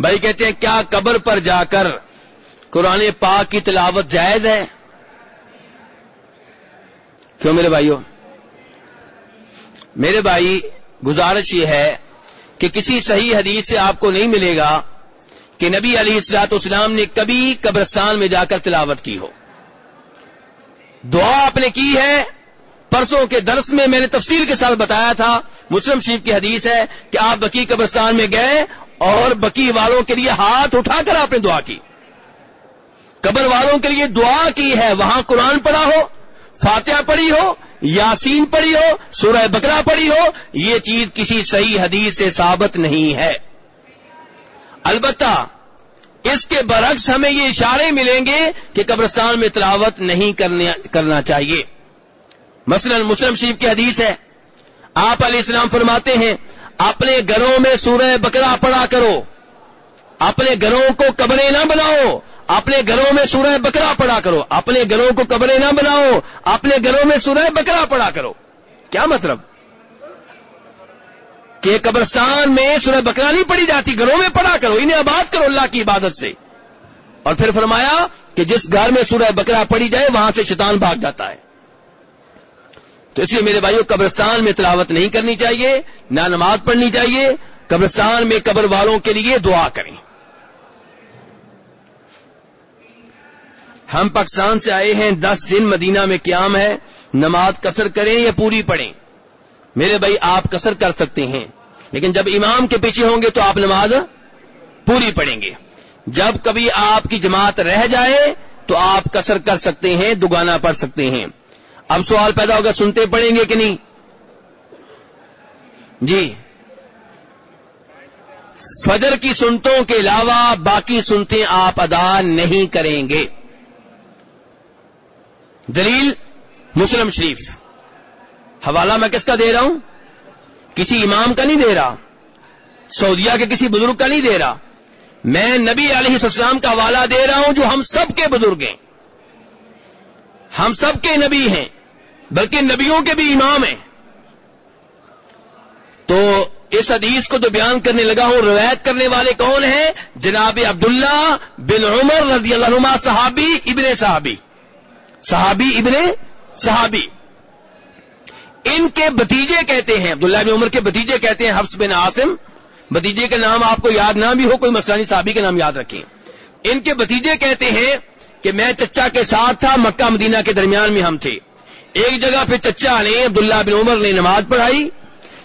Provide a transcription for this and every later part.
بھائی کہتے ہیں کیا قبر پر جا کر قرآن پاک کی تلاوت جائز ہے؟ کیوں میرے بھائیوں؟ میرے بھائی، گزارش یہ ہے کہ کسی صحیح حدیث سے آپ کو نہیں ملے گا کہ نبی علی السلاط اسلام نے کبھی قبرستان میں جا کر تلاوت کی ہو۔ دعا آپ نے کی ہے۔ پرسوں کے درس میں میں نے تفصیل کے ساتھ بتایا تھا، مسلم شریف کی حدیث ہے کہ آپ بکی قبرستان میں گئے اور بکی والوں کے لیے ہاتھ اٹھا کر آپ نے دعا کی۔ قبر والوں کے لیے دعا کی ہے، وہاں قرآن پڑھا ہو، فاتحہ پڑھی ہو، یاسین پڑھی ہو، سورہ بکرا پڑھی ہو، یہ چیز کسی صحیح حدیث سے ثابت نہیں ہے۔ البتہ اس کے برعکس ہمیں یہ اشارے ملیں گے کہ قبرستان میں تلاوت نہیں کرنا چاہیے۔ مثلا مسلم شریف کی حدیث ہے۔ آپ علیہ السلام فرماتے ہیں اپنے گھروں میں سورہ بکرا پڑا کرو۔ اپنے گھروں کو قبریں نہ بناؤ۔ اپنے گھروں میں سورہ بکرا پڑا کرو۔ اپنے گھروں کو قبریں نہ بناؤ۔ اپنے گھروں میں سورہ بکرا پڑا کرو۔ کیا مطلب؟ کہ قبرستان میں سورہ بکرا نہیں پڑی جاتی، گھروں میں پڑا کرو، انہیں آباد کرو اللہ کی عبادت سے۔ اور پھر فرمایا کہ جس گھر میں سورہ بکرا پڑی جائے، وہاں سے شیطان بھاگ جاتا ہے۔ تو اس لیے میرے بھائیوں قبرستان میں تلاوت نہیں کرنی چاہیے، نہ نماز پڑھنی چاہیے، قبرستان میں قبر والوں کے لیے دعا کریں۔ ہم پاکستان سے آئے ہیں، دس دن مدینہ میں قیام ہے، نماز کسر کریں یا پوری پڑھیں؟ میرے بھائی، آپ کسر کر سکتے ہیں، لیکن جب امام کے پیچھے ہوں گے تو آپ نماز پوری پڑھیں گے۔ جب کبھی آپ کی جماعت رہ جائے تو آپ کسر کر سکتے ہیں دگانا پڑھ سکتے ہیں۔ اب سوال پیدا ہوگا، سنتے پڑیں گے کہ نہیں؟ جی۔ فجر کی سنتوں کے علاوہ باقی سنتے آپ ادا نہیں کریں گے۔ دلیل، مسلم شریف۔ حوالہ میں کس کا دے رہا ہوں؟ کسی امام کا نہیں دے رہا۔ سعودیہ کے کسی بزرگ کا نہیں دے رہا۔ میں نبی علیہ السلام کا حوالہ دے رہا ہوں جو ہم سب کے بزرگ ہیں۔ ہم سب کے نبی ہیں۔ بلکہ نبیوں کے بھی امام ہیں۔ تو اس حدیث کو تو بیان کرنے لگا ہوں، روایت کرنے والے کون ہیں؟ جناب عبداللہ بن عمر رضی اللہ عنہ، صحابی ابن صحابی۔ صحابی ابن صحابی۔ ان کے بتیجے کہتے ہیں، عبداللہ بن عمر کے بتیجے کہتے ہیں حفظ بن عاصم۔ بتیجے کا نام آپ کو یاد نہ بھی ہو، کوئی مسلانی صحابی کا نام یاد رکھیں۔ ان کے بتیجے کہتے ہیں کہ میں چچا کے ساتھ تھا، مکہ مدینہ کے درمیان میں ہم تھے۔ ایک جگہ پہ چچا نے، عبداللہ بن عمر نے نماز پڑھائی۔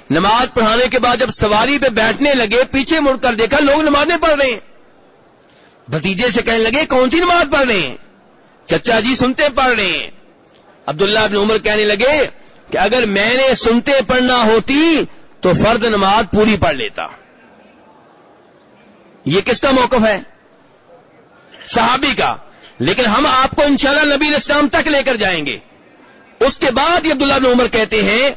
نماز پڑھانے کے بعد جب سواری پہ بیٹھنے لگے، پیچھے مڑ کر دیکھا لوگ نمازیں پڑھ رہے ہیں۔ بتیجے سے کہنے لگے، کون سی نماز پڑھ رہے ہیں؟ چچا جی سنتے پڑھ رہے ہیں۔ عبداللہ ابن عمر کہنے لگے کہ اگر میں نے سنتے پڑھنا ہوتی تو فرد نماز پوری پڑھ لیتا۔ یہ کس کا موقف ہے؟ صحابی کا۔ لیکن ہم آپ کو انشاءاللہ نبی اسلام تک لے کر جائیں گے۔ اس کے بعد یہ عبداللہ بن عمر کہتے ہیں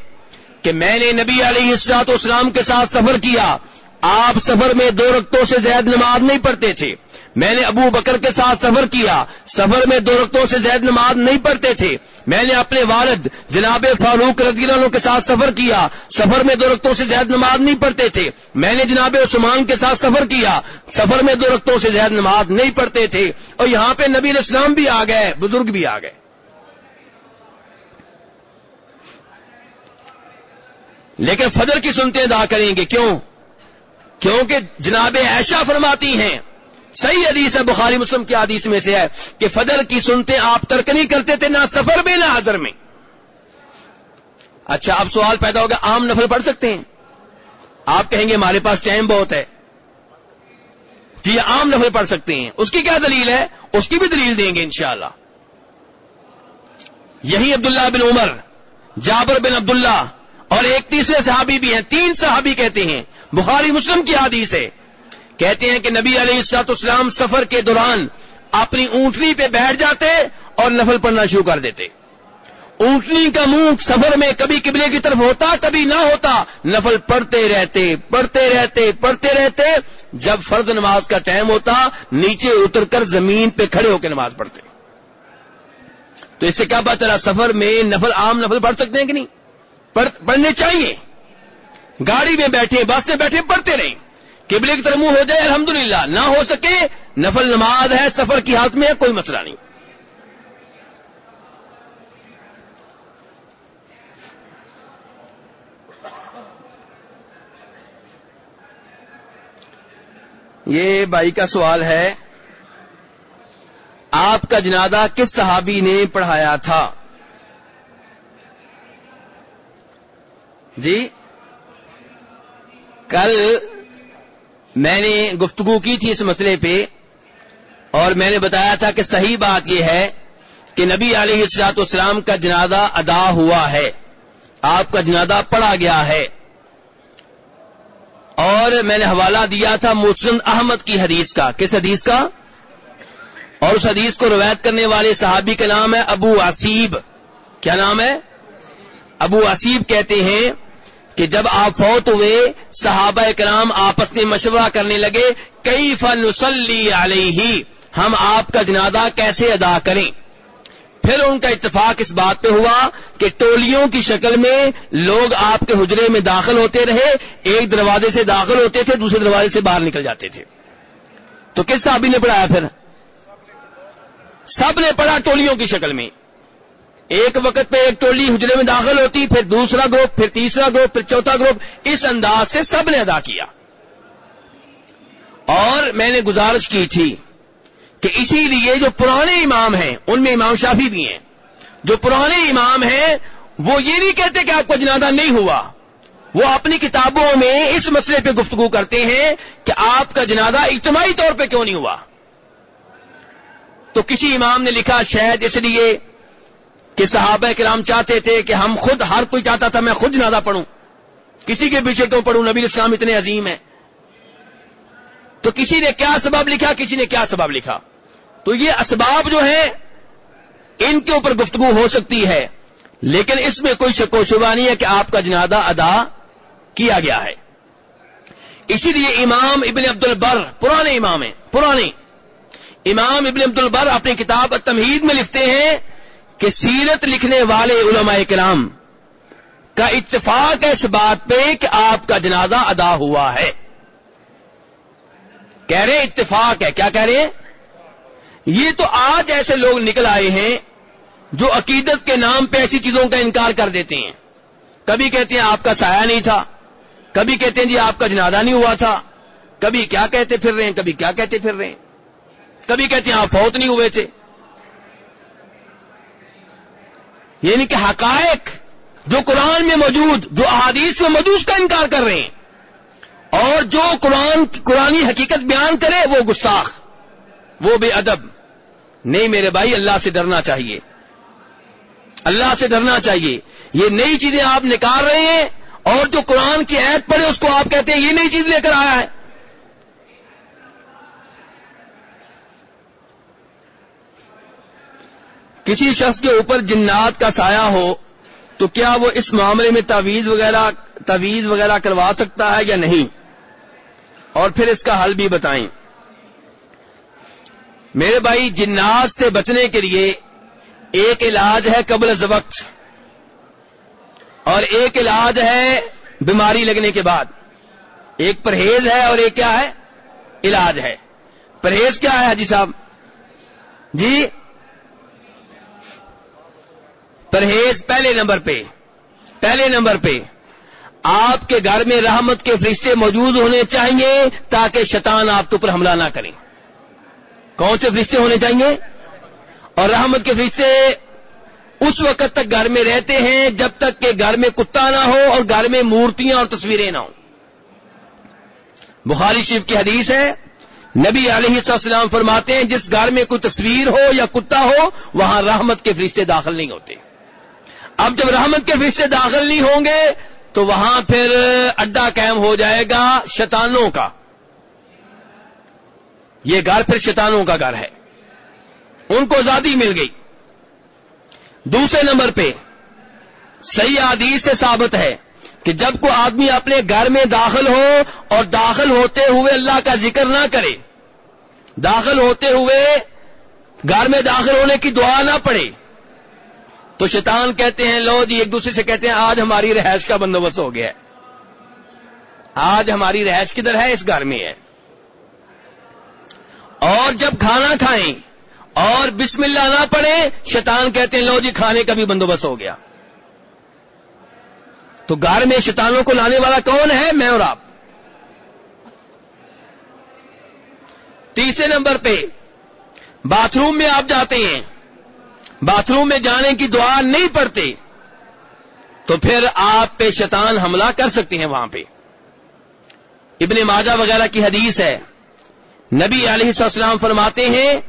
کہ میں نے نبی علیہ السلاط اسلام کے ساتھ سفر کیا۔ آپ سفر میں دو رقطوں سے زیادہ نماز نہیں پڑھتے تھے۔ میں نے ابو بکر کے ساتھ سفر کیا۔ سفر میں دو رقطوں سے زیادہ نماز نہیں پڑھتے تھے۔ میں نے اپنے والد جناب فاروق رضی اللہ کے ساتھ سفر کیا۔ سفر میں دو رقطوں سے زیادہ نماز نہیں پڑھتے تھے۔ میں نے جناب عثمان کے ساتھ سفر کیا۔ سفر میں دو رقطوں سے زیادہ نماز نہیں پڑھتے تھے۔ اور یہاں پہ نبی اسلام بھی آ گئے، بزرگ بھی آ گئے۔ لیکن فجر کی سنتے ادا کریں گے۔ کیوں؟ کیونکہ جناب ایشا فرماتی ہیں، صحیح حدیث ہے، بخاری مسلم کی حدیث میں سے ہے کہ فجر کی سنتے آپ ترک نہیں کرتے تھے، نہ سفر میں، نہ حضر میں۔ اچھا اب سوال پیدا ہوگا، عام نفل پڑھ سکتے ہیں؟ آپ کہیں گے ہمارے پاس ٹائم بہت ہے۔ جی عام نفل پڑھ سکتے ہیں۔ اس کی کیا دلیل ہے؟ اس کی بھی دلیل دیں گے انشاءاللہ۔ یہی عبداللہ بن عمر، جابر بن عبداللہ اور ایک تیسرے صحابی بھی ہیں، تین صحابی کہتے ہیں۔ بخاری مسلم کی حدیث ہے۔ کہتے ہیں کہ نبی علیہ السلاط اسلام سفر کے دوران اپنی اونٹنی پہ بیٹھ جاتے اور نفل پڑھنا شروع کر دیتے۔ اونٹنی کا منہ سفر میں کبھی قبلے کی طرف ہوتا، کبھی نہ ہوتا، نفل پڑھتے رہتے پڑھتے رہتے پڑھتے رہتے۔ جب فرض نماز کا ٹائم ہوتا، نیچے اتر کر زمین پہ کھڑے ہو کے نماز پڑھتے۔ تو اس سے کیا بات چلا سفر میں نفل عام نفل پڑھ سکتے ہیں کہ نہیں؟ پڑھنے چاہیے۔ گاڑی میں بیٹھے، بس میں بیٹھے پڑھتے رہیں قبلے کی طرف منہ ہو جائے، الحمدللہ۔ نہ ہو سکے، نفل نماز ہے، سفر کی حالت میں ہے، کوئی مسئلہ نہیں۔ یہ بھائی کا سوال ہے، آپ کا جنازہ کس صحابی نے پڑھایا تھا؟ جی؟ کل میں نے گفتگو کی تھی اس مسئلے پہ اور میں نے بتایا تھا کہ صحیح بات یہ ہے کہ نبی علیہ السلاط اسلام کا جنازہ ادا ہوا ہے۔ آپ کا جنازہ پڑا گیا ہے۔ اور میں نے حوالہ دیا تھا مسند احمد کی حدیث کا۔ کس حدیث کا؟ اور اس حدیث کو روایت کرنے والے صحابی کا نام ہے ابو آصیب۔ کیا نام ہے؟ ابو آصیب کہتے ہیں کہ جب آپ فوت ہوئے، صحابہ کرام آپس میں مشورہ کرنے لگے کئی فن علیہ؟ ہم آپ کا جنازہ کیسے ادا کریں؟ پھر ان کا اتفاق اس بات پہ ہوا کہ ٹولیوں کی شکل میں لوگ آپ کے حجرے میں داخل ہوتے رہے، ایک دروازے سے داخل ہوتے تھے، دوسرے دروازے سے باہر نکل جاتے تھے۔ تو کس صحابی نے پڑھایا پھر؟ سب نے پڑھا ٹولیوں کی شکل میں۔ ایک وقت پہ ایک ٹولی حجرے میں داخل ہوتی، پھر دوسرا گروپ، پھر تیسرا گروپ، پھر چوتھا گروپ، اس انداز سے سب نے ادا کیا۔ اور میں نے گزارش کی تھی کہ اسی لیے جو پرانے امام ہیں، ان میں امام شافی بھی ہیں۔ جو پرانے امام ہیں، وہ یہ نہیں کہتے کہ آپ کا جنازہ نہیں ہوا۔ وہ اپنی کتابوں میں اس مسئلے پہ گفتگو کرتے ہیں کہ آپ کا جنازہ اجتماعی طور پہ کیوں نہیں ہوا۔ تو کسی امام نے لکھا، شاید اس لیے کہ صحابہ کرام چاہتے تھے کہ ہم خود ہر کوئی چاہتا تھا میں خود جنازہ پڑھوں۔ کسی کے پیچھے کیوں پڑھوں؟ نبی اسلام اتنے عظیم ہیں۔ تو کسی نے کیا سبب لکھا؟ کسی نے کیا سبب لکھا؟ تو یہ اسباب جو ہیں، ان کے اوپر گفتگو ہو سکتی ہے۔ لیکن اس میں کوئی شک و شبہ نہیں ہے کہ آپ کا جنازہ ادا کیا گیا ہے۔ اسی لیے امام ابن عبد البر پرانے امام ہیں، پرانے۔ امام ابن عبد البر اپنی کتاب تمہید میں لکھتے ہیں کہ سیرت لکھنے والے علماء کرام کا اتفاق ہے اس بات پہ کہ آپ کا جنازہ ادا ہوا ہے۔ کہہ رہے اتفاق ہے۔ کیا کہہ رہے ہیں؟ یہ تو آج ایسے لوگ نکل آئے ہیں جو عقیدت کے نام پہ ایسی چیزوں کا انکار کر دیتے ہیں۔ کبھی کہتے ہیں آپ کا سایہ نہیں تھا۔ کبھی کہتے ہیں جی آپ کا جنازہ نہیں ہوا تھا۔ کبھی کیا کہتے پھر رہے ہیں؟ کبھی کیا کہتے پھر رہے ہیں؟ کبھی کہتے ہیں آپ فوت نہیں ہوئے تھے۔ یعنی کہ حقائق جو قرآن میں موجود، جو احادیث میں موجود اس کا انکار کر رہے ہیں۔ اور جو قرآن، قرآنی حقیقت بیان کرے، وہ گستاخ، وہ بے ادب۔ نہیں میرے بھائی، اللہ سے ڈرنا چاہیے۔ اللہ سے ڈرنا چاہیے۔ یہ نئی چیزیں آپ نکال رہے ہیں اور جو قرآن کی عید پڑے اس کو آپ کہتے ہیں یہ نئی چیز لے کر آیا ہے۔ کسی شخص کے اوپر جنات کا سایہ ہو، تو کیا وہ اس معاملے میں تعویذ وغیرہ تعویذ وغیرہ کروا سکتا ہے یا نہیں؟ اور پھر اس کا حل بھی بتائیں۔ میرے بھائی، جنات سے بچنے کے لیے ایک علاج ہے قبل از وقت، اور ایک علاج ہے بیماری لگنے کے بعد۔ ایک پرہیز ہے اور ایک کیا ہے؟ علاج ہے۔ پرہیز کیا ہے حجی صاحب؟ جی پرہیز پہلے نمبر پہ، پہلے نمبر پہ، آپ کے گھر میں رحمت کے فرشتے موجود ہونے چاہیے تاکہ شیطان آپ کے اوپر حملہ نہ کریں کون سے فرشتے ہونے چاہیے؟ اور رحمت کے فرشتے اس وقت تک گھر میں رہتے ہیں جب تک کہ گھر میں کتا نہ ہو اور گھر میں مورتیاں اور تصویریں نہ ہوں۔ بخاری شریف کی حدیث ہے، نبی علیہ السلام فرماتے ہیں، جس گھر میں کوئی تصویر ہو یا کتا ہو، وہاں رحمت کے فرشتے داخل نہیں ہوتے۔ اب جب رحمت کے فرشتے داخل نہیں ہوں گے تو وہاں پھر اڈا قائم ہو جائے گا شیطانوں کا۔ یہ گھر پھر شیطانوں کا گھر ہے۔ ان کو آزادی مل گئی۔ دوسرے نمبر پہ صحیح حدیث سے ثابت ہے کہ جب کوئی آدمی اپنے گھر میں داخل ہو اور داخل ہوتے ہوئے اللہ کا ذکر نہ کرے، داخل ہوتے ہوئے گھر میں داخل ہونے کی دعا نہ پڑے تو شیطان کہتے ہیں، لو جی ایک دوسرے سے کہتے ہیں، آج ہماری رہائش کا بندوبست ہو گیا ہے۔ آج ہماری رہائش کدھر ہے؟ اس گھر میں ہے۔ اور جب کھانا کھائیں اور بسم اللہ نہ پڑے شیطان کہتے ہیں، لو جی کھانے کا بھی بندوبست ہو گیا۔ تو گھر میں شیطانوں کو لانے والا کون ہے؟ میں اور آپ۔ تیسرے نمبر پہ، باتھ روم میں آپ جاتے ہیں۔ باتھ روم میں جانے کی دعا نہیں پڑتے تو پھر آپ پہ شیطان حملہ کر سکتے ہیں وہاں پہ۔ ابن ماجہ وغیرہ کی حدیث ہے۔ نبی علیہ السلام فرماتے ہیں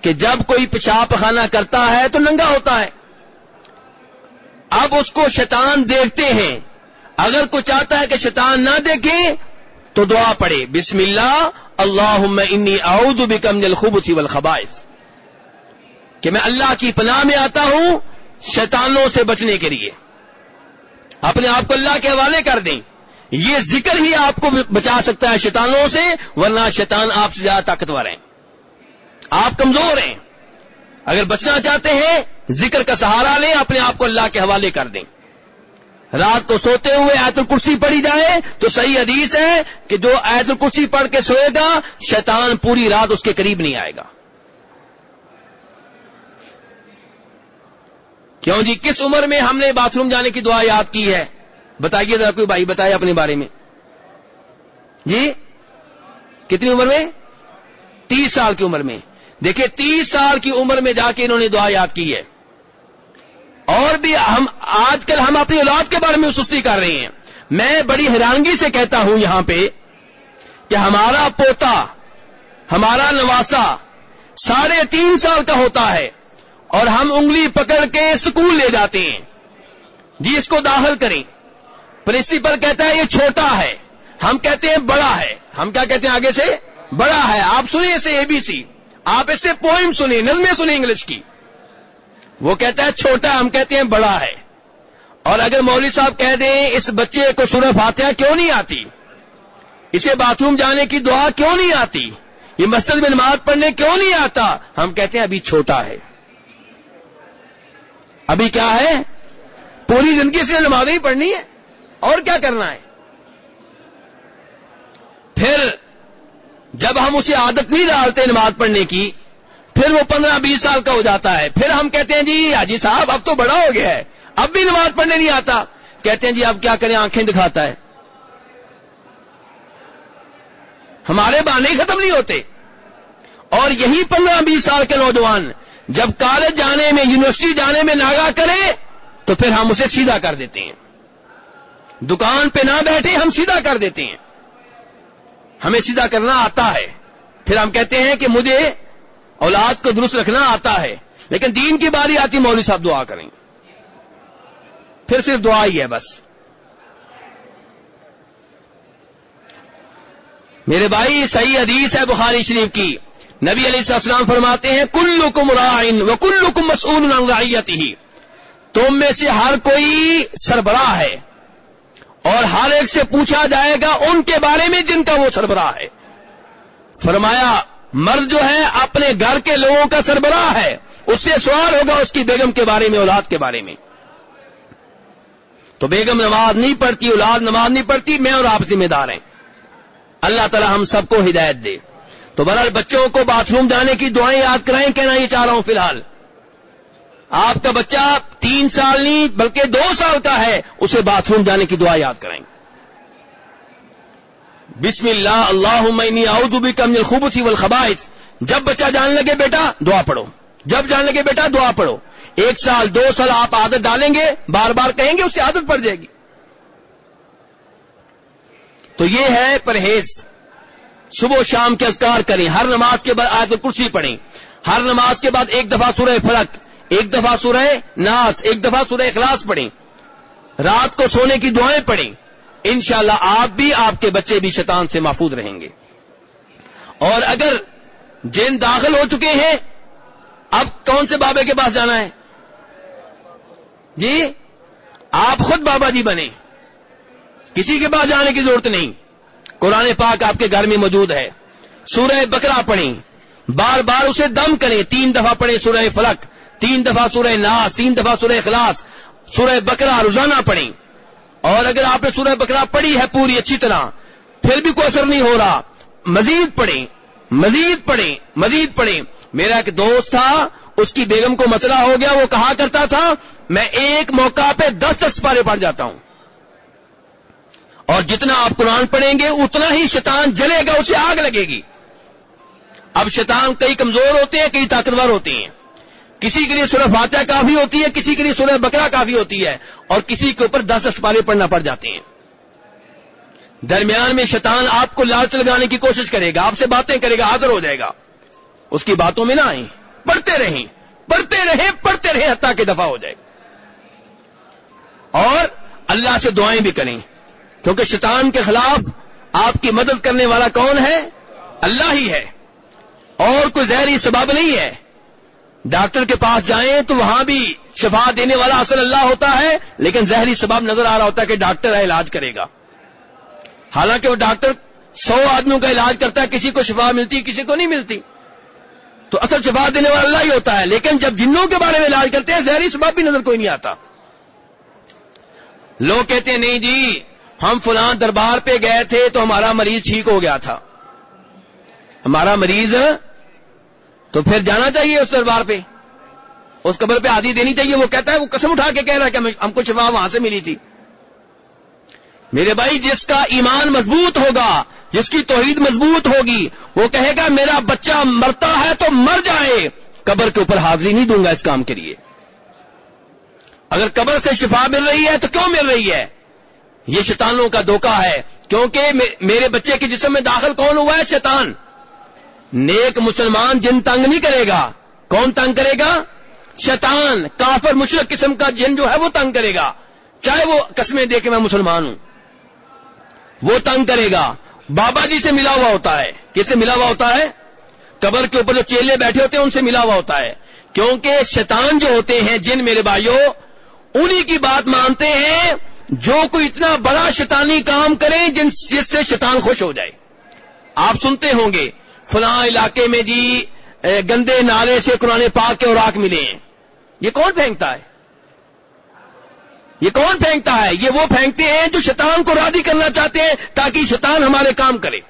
کہ جب کوئی پیشاب خانہ کرتا ہے تو ننگا ہوتا ہے۔ اب اس کو شیطان دیکھتے ہیں۔ اگر کوئی چاہتا ہے کہ شیطان نہ دیکھے تو دعا پڑے بسم اللہ اللہ انی اعوذ بکم من الخبث والخبائث۔ کہ میں اللہ کی پناہ میں آتا ہوں شیطانوں سے بچنے کے لیے۔ اپنے آپ کو اللہ کے حوالے کر دیں۔ یہ ذکر ہی آپ کو بچا سکتا ہے شیطانوں سے، ورنہ شیطان آپ سے زیادہ طاقتور ہیں۔ آپ کمزور ہیں۔ اگر بچنا چاہتے ہیں، ذکر کا سہارا لیں، اپنے آپ کو اللہ کے حوالے کر دیں۔ رات کو سوتے ہوئے ایت الکرسی پڑھی جائے تو صحیح حدیث ہے کہ جو ایت الکرسی پڑھ کے سوئے گا، شیطان پوری رات اس کے قریب نہیں آئے گا۔ کیوں جی؟ کس عمر میں ہم نے باتھ روم جانے کی دعا یاد کی ہے؟ بتائیے ذرا کوئی بھائی بتائے اپنے بارے میں۔ جی؟ کتنی عمر میں؟ تیس سال کی عمر میں۔ دیکھیں تیس سال کی عمر میں جا کے انہوں نے دعا یاد کی ہے۔ اور بھی ہم، آج کل ہم اپنی اولاد کے بارے میں سستی کر رہے ہیں۔ میں بڑی حیرانگی سے کہتا ہوں یہاں پہ کہ ہمارا پوتا، ہمارا نواسا ساڑھے تین سال کا ہوتا ہے۔ اور ہم انگلی پکڑ کے اسکول لے جاتے ہیں۔ جی اس کو داخل کریں۔ پرنسپل کہتا ہے، یہ چھوٹا ہے۔ ہم کہتے ہیں، بڑا ہے۔ ہم کیا کہتے ہیں آگے سے؟ بڑا ہے۔ آپ سنیں اسے اے بی سی۔ آپ اس سے پوئم سنیں، نظمیں سنیں انگلش کی۔ وہ کہتا ہے، چھوٹا، ہم کہتے ہیں، بڑا ہے۔ اور اگر مولوی صاحب کہہ دیں، اس بچے کو سورہ فاتحہ کیوں نہیں آتی؟ اسے باتھ روم جانے کی دعا کیوں نہیں آتی؟ یہ مسجد میں نماز پڑھنے کیوں نہیں آتا؟ ہم کہتے ہیں، ابھی چھوٹا ہے۔ ابھی کیا ہے؟ پوری زندگی سے نماز ہی پڑھنی ہے اور کیا کرنا ہے؟ پھر جب ہم اسے عادت نہیں ڈالتے نماز پڑھنے کی، پھر وہ پندرہ بیس سال کا ہو جاتا ہے۔ پھر ہم کہتے ہیں جی حاجی صاحب، اب تو بڑا ہو گیا ہے۔ اب بھی نماز پڑھنے نہیں آتا۔ کہتے ہیں جی اب کیا کریں؟ آنکھیں دکھاتا ہے۔ ہمارے بانے ختم نہیں ہوتے۔ اور یہی پندرہ بیس سال کے نوجوان جب کالج جانے میں، یونیورسٹی جانے میں ناگا کرے تو پھر ہم اسے سیدھا کر دیتے ہیں۔ دکان پہ نہ بیٹھے، ہم سیدھا کر دیتے ہیں۔ ہمیں سیدھا کرنا آتا ہے۔ پھر ہم کہتے ہیں کہ مجھے اولاد کو درست رکھنا آتا ہے۔ لیکن دین کی باری آتی، مولوی صاحب دعا کریں۔ پھر صرف دعا ہی ہے بس۔ میرے بھائی، صحیح حدیث ہے بخاری شریف کی۔ نبی علیہ السلام فرماتے ہیں کل کم رائن و کل کم مسعود ہی تم میں سے ہر کوئی سربراہ ہے اور ہر ایک سے پوچھا جائے گا ان کے بارے میں جن کا وہ سربراہ ہے۔ فرمایا، مرد جو ہے اپنے گھر کے لوگوں کا سربراہ ہے، اس سے سوال ہوگا اس کی بیگم کے بارے میں، اولاد کے بارے میں۔ تو بیگم نماز نہیں پڑھتی، اولاد نماز نہیں پڑھتی، میں اور آپ ذمہ دار ہیں۔ اللہ تعالی ہم سب کو ہدایت دے۔ تو برحال بچوں کو باتھ روم جانے کی دعائیں یاد کرائیں، کہنا یہ چاہ رہا ہوں فی الحال۔ آپ کا بچہ تین سال نہیں، بلکہ دو سال کا ہے، اسے باتھ روم جانے کی دعا یاد کرائیں۔ بسم اللہ اللہ اعوذ بک من الخبث والخبائث۔ جب بچہ جان لگے بیٹا، دعا پڑھو۔ جب جان لگے بیٹا، دعا پڑھو۔ ایک سال، دو سال آپ عادت ڈالیں گے، بار بار کہیں گے اس سے عادت پڑ جائے گی۔ تو یہ ہے پرہیز۔ صبح و شام کے اذکار کریں، ہر نماز کے بعد آیت الکرسی پڑھیں۔ ہر نماز کے بعد ایک دفعہ سورہ فلک ایک دفعہ سورہ ناس، ایک دفعہ سورہ اخلاص پڑھیں۔ رات کو سونے کی دعائیں پڑھیں۔ انشاءاللہ آپ بھی، آپ کے بچے بھی شیطان سے محفوظ رہیں گے۔ اور اگر جن داخل ہو چکے ہیں، اب کون سے بابے کے پاس جانا ہے؟ جی آپ خود بابا جی بنے کسی کے پاس جانے کی ضرورت نہیں۔ قرآن پاک آپ کے گھر میں موجود ہے۔ سورہ بکرا پڑھیں۔ بار بار اسے دم کریں۔ تین دفعہ پڑھیں سورہ فلک تین دفعہ سورہ ناس، تین دفعہ سورہ اخلاص، سورہ بکرا روزانہ پڑھیں۔ اور اگر آپ نے سورہ بکرا پڑھی ہے پوری اچھی طرح، پھر بھی کوئی اثر نہیں ہو رہا۔ مزید پڑھیں مزید پڑھیں مزید پڑھیں۔ میرا ایک دوست تھا، اس کی بیگم کو مسئلہ ہو گیا، وہ کہا کرتا تھا، میں ایک موقع پہ دس دس پارے پڑھ جاتا ہوں۔ اور جتنا آپ قرآن پڑھیں گے، اتنا ہی شیطان جلے گا، اسے آگ لگے گی۔ اب شیطان کئی کمزور ہوتے ہیں، کئی طاقتور ہوتے ہیں۔ کسی کے لیے سورہ فاتحہ کافی ہوتی ہے، کسی کے لیے سورہ بکرا کافی ہوتی ہے، اور کسی کے اوپر دس دس پارے پڑھنا پڑ جاتے ہیں۔ درمیان میں شیطان آپ کو لالچ لگانے کی کوشش کرے گا، آپ سے باتیں کرے گا، حاضر ہو جائے گا۔ اس کی باتوں میں نہ آئیں۔ پڑھتے رہیں۔ پڑھتے رہیں پڑھتے رہیں حتیٰ کہ دفاع ہو جائے۔ اور اللہ سے دعائیں بھی کریں۔ کیونکہ شیطان کے خلاف آپ کی مدد کرنے والا کون ہے؟ اللہ ہی ہے۔ اور کوئی زہری سبب نہیں ہے۔ ڈاکٹر کے پاس جائیں تو وہاں بھی شفا دینے والا اصل اللہ ہوتا ہے، لیکن زہری سبب نظر آ رہا ہوتا ہے کہ ڈاکٹر ہے علاج کرے گا۔ حالانکہ وہ ڈاکٹر سو آدمیوں کا علاج کرتا ہے، کسی کو شفا ملتی، کسی کو نہیں ملتی۔ تو اصل شفا دینے والا اللہ ہی ہوتا ہے، لیکن جب جنوں کے بارے میں علاج کرتے ہیں، زہری سبب بھی نظر کوئی نہیں آتا۔ لوگ کہتے ہیں، نہیں جی ہم فلاں دربار پہ گئے تھے تو ہمارا مریض ٹھیک ہو گیا تھا۔ ہمارا مریض تو پھر جانا چاہیے اس دربار پہ۔ اس قبر پہ آدھی دینی چاہیے۔ وہ کہتا ہے، وہ قسم اٹھا کے کہہ رہا ہے کہ ہم کو شفا وہاں سے ملی تھی۔ میرے بھائی، جس کا ایمان مضبوط ہوگا، جس کی توحید مضبوط ہوگی، وہ کہے گا، میرا بچہ مرتا ہے تو مر جائے۔ قبر کے اوپر حاضری نہیں دوں گا اس کام کے لیے۔ اگر قبر سے شفا مل رہی ہے تو کیوں مل رہی ہے؟ یہ شیطانوں کا دھوکہ ہے، کیونکہ میرے بچے کے جسم میں داخل کون ہوا ہے؟ شیطان۔ نیک مسلمان جن تنگ نہیں کرے گا، کون تنگ کرے گا؟ شیطان، کافر، مشرق قسم کا جن جو ہے وہ تنگ کرے گا۔ چاہے وہ قسمیں دے کے میں مسلمان ہوں، وہ تنگ کرے گا۔ بابا جی سے ملا ہوا ہوتا ہے۔ کس سے ملا ہوا ہوتا ہے؟ قبر کے اوپر جو چیلے بیٹھے ہوتے ہیں، ان سے ملا ہوا ہوتا ہے۔ کیونکہ شیطان جو ہوتے ہیں، جن میرے بھائیوں انہی کی بات مانتے ہیں جو کوئی اتنا بڑا شیطانی کام کریں جس سے شیطان خوش ہو جائے۔ آپ سنتے ہوں گے، فلاں علاقے میں جی گندے نالے سے قرآن پاک کے اوراق ملے ہیں۔ یہ کون پھینکتا ہے؟ یہ کون پھینکتا ہے؟ یہ وہ پھینکتے ہیں جو شیطان کو رادی کرنا چاہتے ہیں تاکہ شیطان ہمارے کام کرے۔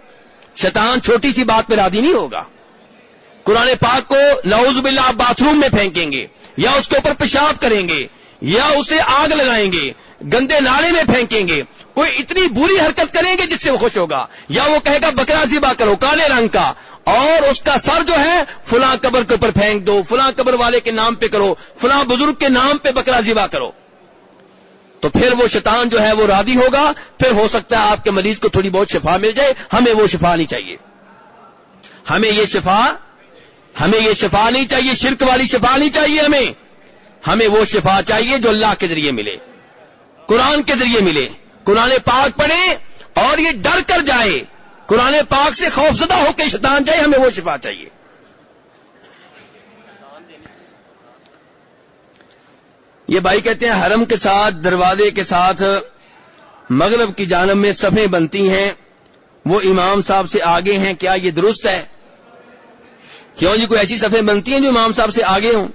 شیطان چھوٹی سی بات پہ رادی نہیں ہوگا۔ قرآن پاک کو نعوذ باللہ آپ باتھ روم میں پھینکیں گے، یا اس کے اوپر پیشاب کریں گے، یا اسے آگ لگائیں گے۔ گندے نالے میں پھینکیں گے۔ کوئی اتنی بری حرکت کریں گے جس سے وہ خوش ہوگا۔ یا وہ کہے گا، بکرا زبا کرو، کالے رنگ کا۔ اور اس کا سر جو ہے، فلاں قبر کے اوپر پھینک دو، فلاں قبر والے کے نام پہ کرو، فلاں بزرگ کے نام پہ بکرا زبا کرو۔ تو پھر وہ شیطان جو ہے، وہ رادی ہوگا۔ پھر ہو سکتا ہے آپ کے مریض کو تھوڑی بہت شفا مل جائے۔ ہمیں وہ شفا نہیں چاہیے۔ ہمیں یہ شفا، ہمیں یہ شفا نہیں چاہیے، شرک والی شفا نہیں چاہیے ہمیں۔ ہمیں وہ شفا چاہیے جو اللہ کے ذریعے ملے۔ قرآن کے ذریعے ملے۔ قرآن پاک پڑھے اور یہ ڈر کر جائے۔ قرآن پاک سے خوفزدہ ہو کے شیطان جائے، ہمیں وہ شفا چاہیے۔ یہ بھائی کہتے ہیں، حرم کے ساتھ، دروازے کے ساتھ، مغرب کی جانب میں صفیں بنتی ہیں۔ وہ امام صاحب سے آگے ہیں، کیا یہ درست ہے؟ کیوں جی کوئی ایسی صفیں بنتی ہیں جو امام صاحب سے آگے ہوں؟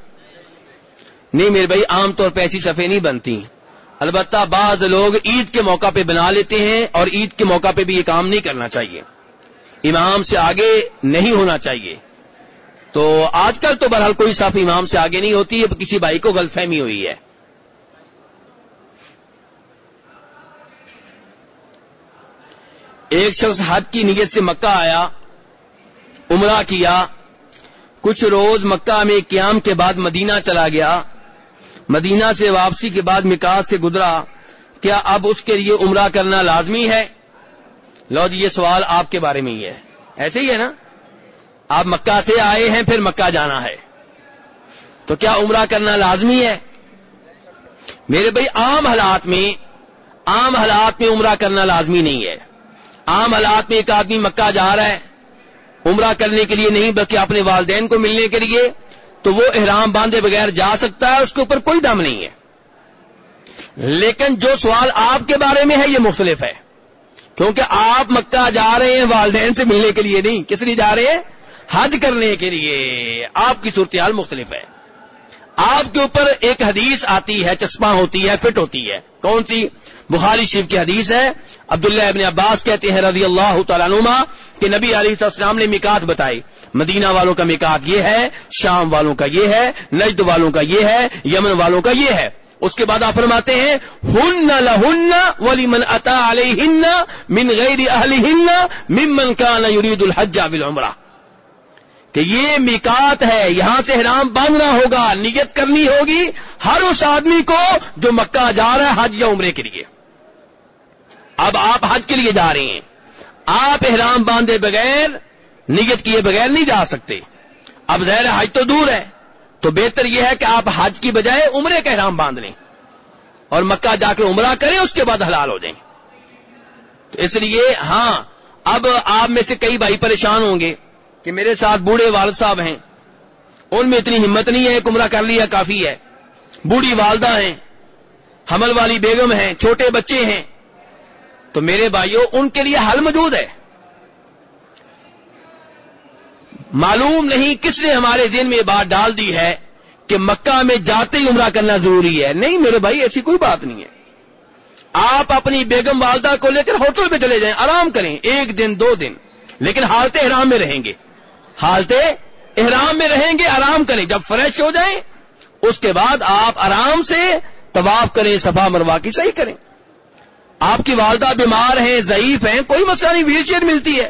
نہیں میرے بھائی، عام طور پہ ایسی صفیں نہیں بنتی۔ ہیں البتہ بعض لوگ عید کے موقع پہ بنا لیتے ہیں اور عید کے موقع پہ بھی یہ کام نہیں کرنا چاہیے۔ امام سے آگے نہیں ہونا چاہیے۔ تو آج کل تو بہرحال کوئی صاف امام سے آگے نہیں ہوتی ہے کسی بھائی کو غلط فہمی ہوئی ہے۔ ایک شخص حد کی نیت سے مکہ آیا، عمرہ کیا، کچھ روز مکہ میں قیام کے بعد مدینہ چلا گیا۔ مدینہ سے واپسی کے بعد مکاس سے گزرا، کیا اب اس کے لیے عمرہ کرنا لازمی ہے؟ لو جی یہ سوال آپ کے بارے میں ہی ہے۔ ایسے ہی ہے نا؟ آپ مکہ سے آئے ہیں، پھر مکہ جانا ہے۔ تو کیا عمرہ کرنا لازمی ہے؟ میرے بھائی، عام حالات میں، عام حالات میں عمرہ کرنا لازمی نہیں ہے۔ عام حالات میں ایک آدمی مکہ جا رہا ہے، عمرہ کرنے کے لیے نہیں، بلکہ اپنے والدین کو ملنے کے لیے۔ تو وہ احرام باندھے بغیر جا سکتا ہے، اس کے اوپر کوئی دم نہیں ہے۔ لیکن جو سوال آپ کے بارے میں ہے، یہ مختلف ہے۔ کیونکہ آپ مکہ جا رہے ہیں، والدین سے ملنے کے لیے نہیں، کس لیے جا رہے ہیں؟ حج کرنے کے لیے۔ آپ کی صورتحال مختلف ہے۔ آپ کے اوپر ایک حدیث آتی ہے، چشمہ ہوتی ہے، فٹ ہوتی ہے۔ کون سی؟ بخاری شریف کی حدیث ہے۔ عبداللہ ابن عباس کہتے ہیں رضی اللہ تعالیٰ نما کہ نبی علیہ السلام نے مکات بتائی۔ مدینہ والوں کا مکات یہ ہے، شام والوں کا یہ ہے، نجد والوں کا یہ ہے، یمن والوں کا یہ ہے۔ اس کے بعد آپ فرماتے ہیں، ہن لہن ولی من اتا علیہ من غیر اہل ممن کان یرید الحج بالعمرہ. کہ یہ میکات ہے، یہاں سے حرام باندھنا ہوگا، نیت کرنی ہوگی ہر اس آدمی کو جو مکہ جا رہا ہے حج یا عمرے کے لیے۔ اب آپ حج کے لیے جا رہے ہیں۔ آپ احرام باندھے بغیر، نیت کیے بغیر نہیں جا سکتے۔ اب ظاہر حج تو دور ہے۔ تو بہتر یہ ہے کہ آپ حج کی بجائے عمرے کا احرام باندھ لیں۔ اور مکہ جا کے عمرہ کریں، اس کے بعد حلال ہو جائیں۔ تو اس لیے ہاں اب آپ میں سے کئی بھائی پریشان ہوں گے۔ کہ میرے ساتھ بوڑھے والد صاحب ہیں۔ ان میں اتنی ہمت نہیں ہے عمرہ کر لیا، کافی ہے۔ بوڑھی والدہ ہیں، حمل والی بیگم ہیں، چھوٹے بچے ہیں۔ تو میرے بھائیوں، ان کے لیے حل موجود ہے۔ معلوم نہیں کس نے ہمارے ذہن میں یہ بات ڈال دی ہے کہ مکہ میں جاتے ہی عمرہ کرنا ضروری ہے۔ نہیں میرے بھائی، ایسی کوئی بات نہیں ہے۔ آپ اپنی بیگم والدہ کو لے کر ہوٹل پہ چلے جائیں، آرام کریں، ایک دن، دو دن، لیکن حالت احرام میں رہیں گے۔ حالت احرام میں رہیں گے، آرام کریں۔ جب فریش ہو جائیں، اس کے بعد آپ آرام سے طواف کریں، صفا مروا کی صحیح کریں۔ آپ کی والدہ بیمار ہیں، ضعیف ہیں، کوئی مسئلہ نہیں، ویل چیئر ملتی ہے۔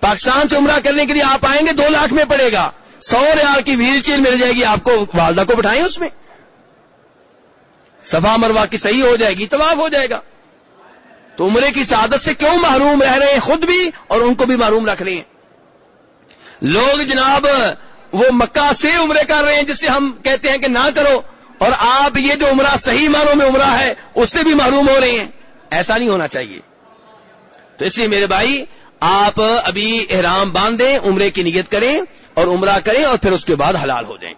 پاکستان سے عمرہ کرنے کے لیے آپ آئیں گے، دو لاکھ میں پڑے گا۔ سو ریال کی ویل چیئر مل جائے گی، آپ کو والدہ کو بٹھائیں اس میں۔ سفا مروا کی صحیح ہو جائے گی، طواف ہو جائے گا۔ تو عمرے کی سعادت سے کیوں محروم رہ رہے ہیں؟ خود بھی اور ان کو بھی محروم رکھ رہے ہیں۔ لوگ جناب، وہ مکہ سے عمرے کر رہے ہیں، جس سے ہم کہتے ہیں کہ نہ کرو، اور آپ یہ جو عمرہ صحیح معنوں میں عمرہ ہے، اس سے بھی محروم ہو رہے ہیں۔ ایسا نہیں ہونا چاہیے۔ تو اس لیے میرے بھائی، آپ ابھی احرام باندھیں، عمرے کی نیت کریں، اور عمرہ کریں، اور پھر اس کے بعد حلال ہو جائیں۔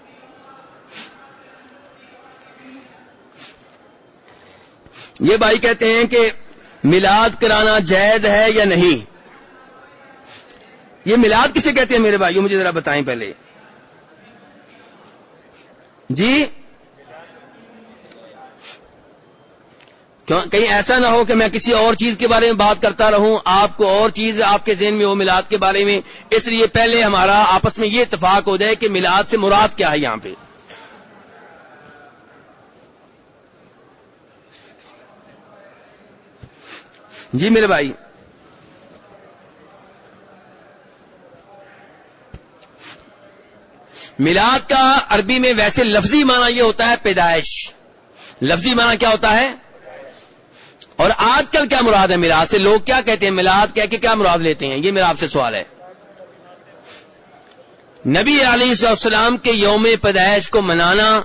یہ بھائی کہتے ہیں کہ میلاد کرانا جائز ہے یا نہیں؟ یہ میلاد کسے کہتے ہیں میرے بھائیوں مجھے ذرا بتائیں پہلے۔ جی؟ کہیں ایسا نہ ہو کہ میں کسی اور چیز کے بارے میں بات کرتا رہوں، آپ کو اور چیز آپ کے ذہن میں ہو میلاد کے بارے میں، اس لیے پہلے ہمارا آپس میں یہ اتفاق ہو جائے کہ میلاد سے مراد کیا ہے یہاں پہ۔ جی میرے بھائی میلاد کا عربی میں ویسے لفظی معنی یہ ہوتا ہے پیدائش۔ لفظی معنی کیا ہوتا ہے؟ اور آج کل کیا مراد ہے میلاد سے؟ لوگ کیا کہتے ہیں میلاد کہہ کے کیا مراد لیتے ہیں؟ یہ میرا آپ سے سوال ہے۔ نبی علیہ السلام کے یوم پیدائش کو منانا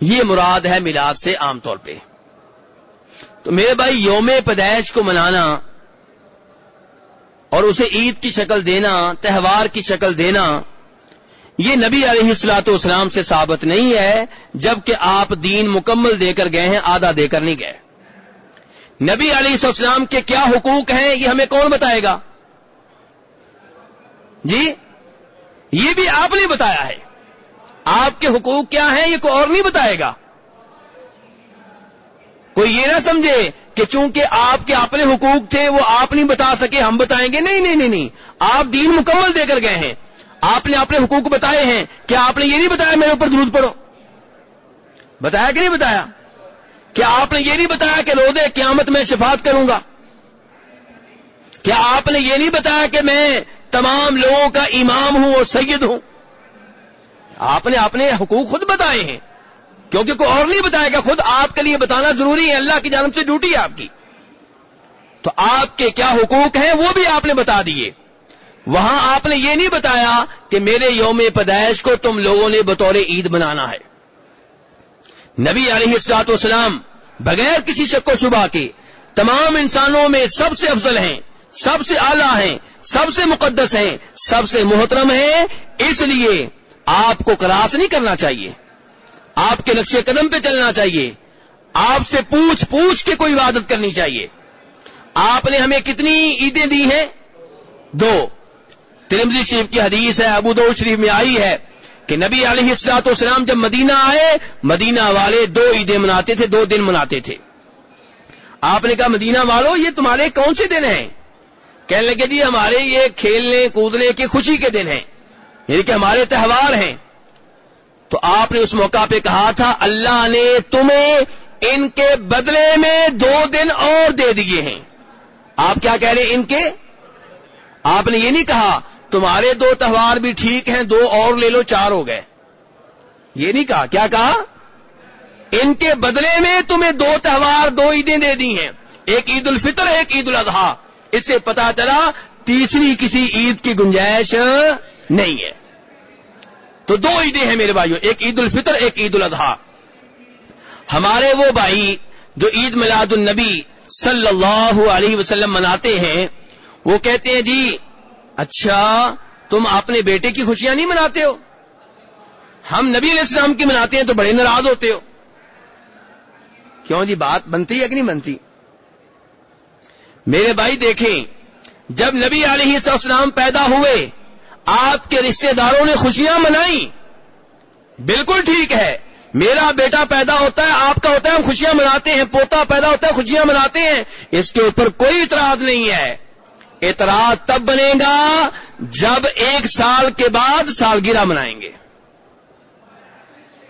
یہ مراد ہے میلاد سے عام طور پہ۔ تو میرے بھائی، یوم پیدائش کو منانا اور اسے عید کی شکل دینا، تہوار کی شکل دینا یہ نبی علیہ السلاط اسلام سے ثابت نہیں ہے جبکہ آپ دین مکمل دے کر گئے ہیں، آدھا دے کر نہیں گئے۔ نبی علیہ السلام کے کیا حقوق ہیں، یہ ہمیں کون بتائے گا؟ جی یہ بھی آپ نے بتایا ہے۔ آپ کے حقوق کیا ہیں، یہ کوئی اور نہیں بتائے گا۔ کوئی یہ نہ سمجھے کہ چونکہ آپ کے اپنے حقوق تھے، وہ آپ نہیں بتا سکے، ہم بتائیں گے، نہیں نہیں نہیں نہیں۔ آپ دین مکمل دے کر گئے ہیں۔ آپ نے اپنے حقوق بتائے ہیں کیا آپ نے یہ نہیں بتایا میرے اوپر درود پڑھو؟ بتایا کہ نہیں بتایا؟ کیا آپ نے یہ نہیں بتایا کہ روزے قیامت میں شفاعت کروں گا؟ کیا آپ نے یہ نہیں بتایا کہ میں تمام لوگوں کا امام ہوں اور سید ہوں؟ آپ نے اپنے حقوق خود بتائے ہیں، کیونکہ کوئی اور نہیں بتائے گا خود، آپ کے لیے بتانا ضروری ہے، اللہ کی جانب سے ڈیوٹی ہے آپ کی۔ تو آپ کے کیا حقوق ہیں وہ بھی آپ نے بتا دیے۔ وہاں آپ نے یہ نہیں بتایا کہ میرے یوم پیدائش کو تم لوگوں نے بطور عید بنانا ہے۔ نبی علیہ السلاط والسلام بغیر کسی شک و شبہ کے تمام انسانوں میں سب سے افضل ہیں، سب سے اعلیٰ ہیں، سب سے مقدس ہیں، سب سے محترم ہیں، اس لیے آپ کو کراس نہیں کرنا چاہیے۔ آپ کے نقشے قدم پہ چلنا چاہیے۔ آپ سے پوچھ پوچھ کے کوئی عبادت کرنی چاہیے۔ آپ نے ہمیں کتنی عیدیں دی ہیں؟ دو۔ ترمزی شریف کی حدیث ہے، ابو دو شریف میں آئی ہے کہ نبی علیہ السلاط والسلام جب مدینہ آئے، مدینہ والے دو عیدیں مناتے تھے، دو دن مناتے تھے۔ آپ نے کہا، مدینہ والو، یہ تمہارے کون سے دن ہیں؟ کہنے لگے جی ہمارے یہ کھیلنے، کودنے کی خوشی کے دن ہیں۔ یعنی کہ ہمارے تہوار ہیں۔ تو آپ نے اس موقع پہ کہا تھا، اللہ نے تمہیں ان کے بدلے میں دو دن اور دے دیے ہیں۔ آپ کیا کہہ رہے ہیں ان کے؟ آپ نے یہ نہیں کہا تمہارے دو تہوار بھی ٹھیک ہیں، دو اور لے لو، چار ہو گئے۔ یہ نہیں کہا۔ کیا کہا؟ ان کے بدلے میں تمہیں دو تہوار، دو عیدیں دے دی ہیں۔ ایک عید الفطر، ایک عید الاضحیٰ۔ اس سے پتا چلا تیسری کسی عید کی گنجائش نہیں ہے۔ تو دو عیدیں ہیں میرے بھائیوں ایک عید الفطر، ایک عید الاضحیٰ۔ ہمارے وہ بھائی جو عید میلاد النبی صلی اللہ علیہ وسلم مناتے ہیں، وہ کہتے ہیں جی اچھا تم اپنے بیٹے کی خوشیاں نہیں مناتے ہو؟ ہم نبی علیہ السلام کی مناتے ہیں تو بڑے ناراض ہوتے ہو۔ کیوں جی بات بنتی ہے کہ نہیں بنتی؟ میرے بھائی دیکھیں، جب نبی علیہ السلام پیدا ہوئے، آپ کے رشتے داروں نے خوشیاں منائی بالکل ٹھیک ہے، میرا بیٹا پیدا ہوتا ہے، آپ کا ہوتا ہے، ہم خوشیاں مناتے ہیں، پوتا پیدا ہوتا ہے، خوشیاں مناتے ہیں۔ اس کے اوپر کوئی اعتراض نہیں ہے۔ اعتراض تب بنے گا جب ایک سال کے بعد سالگرہ منائیں گے۔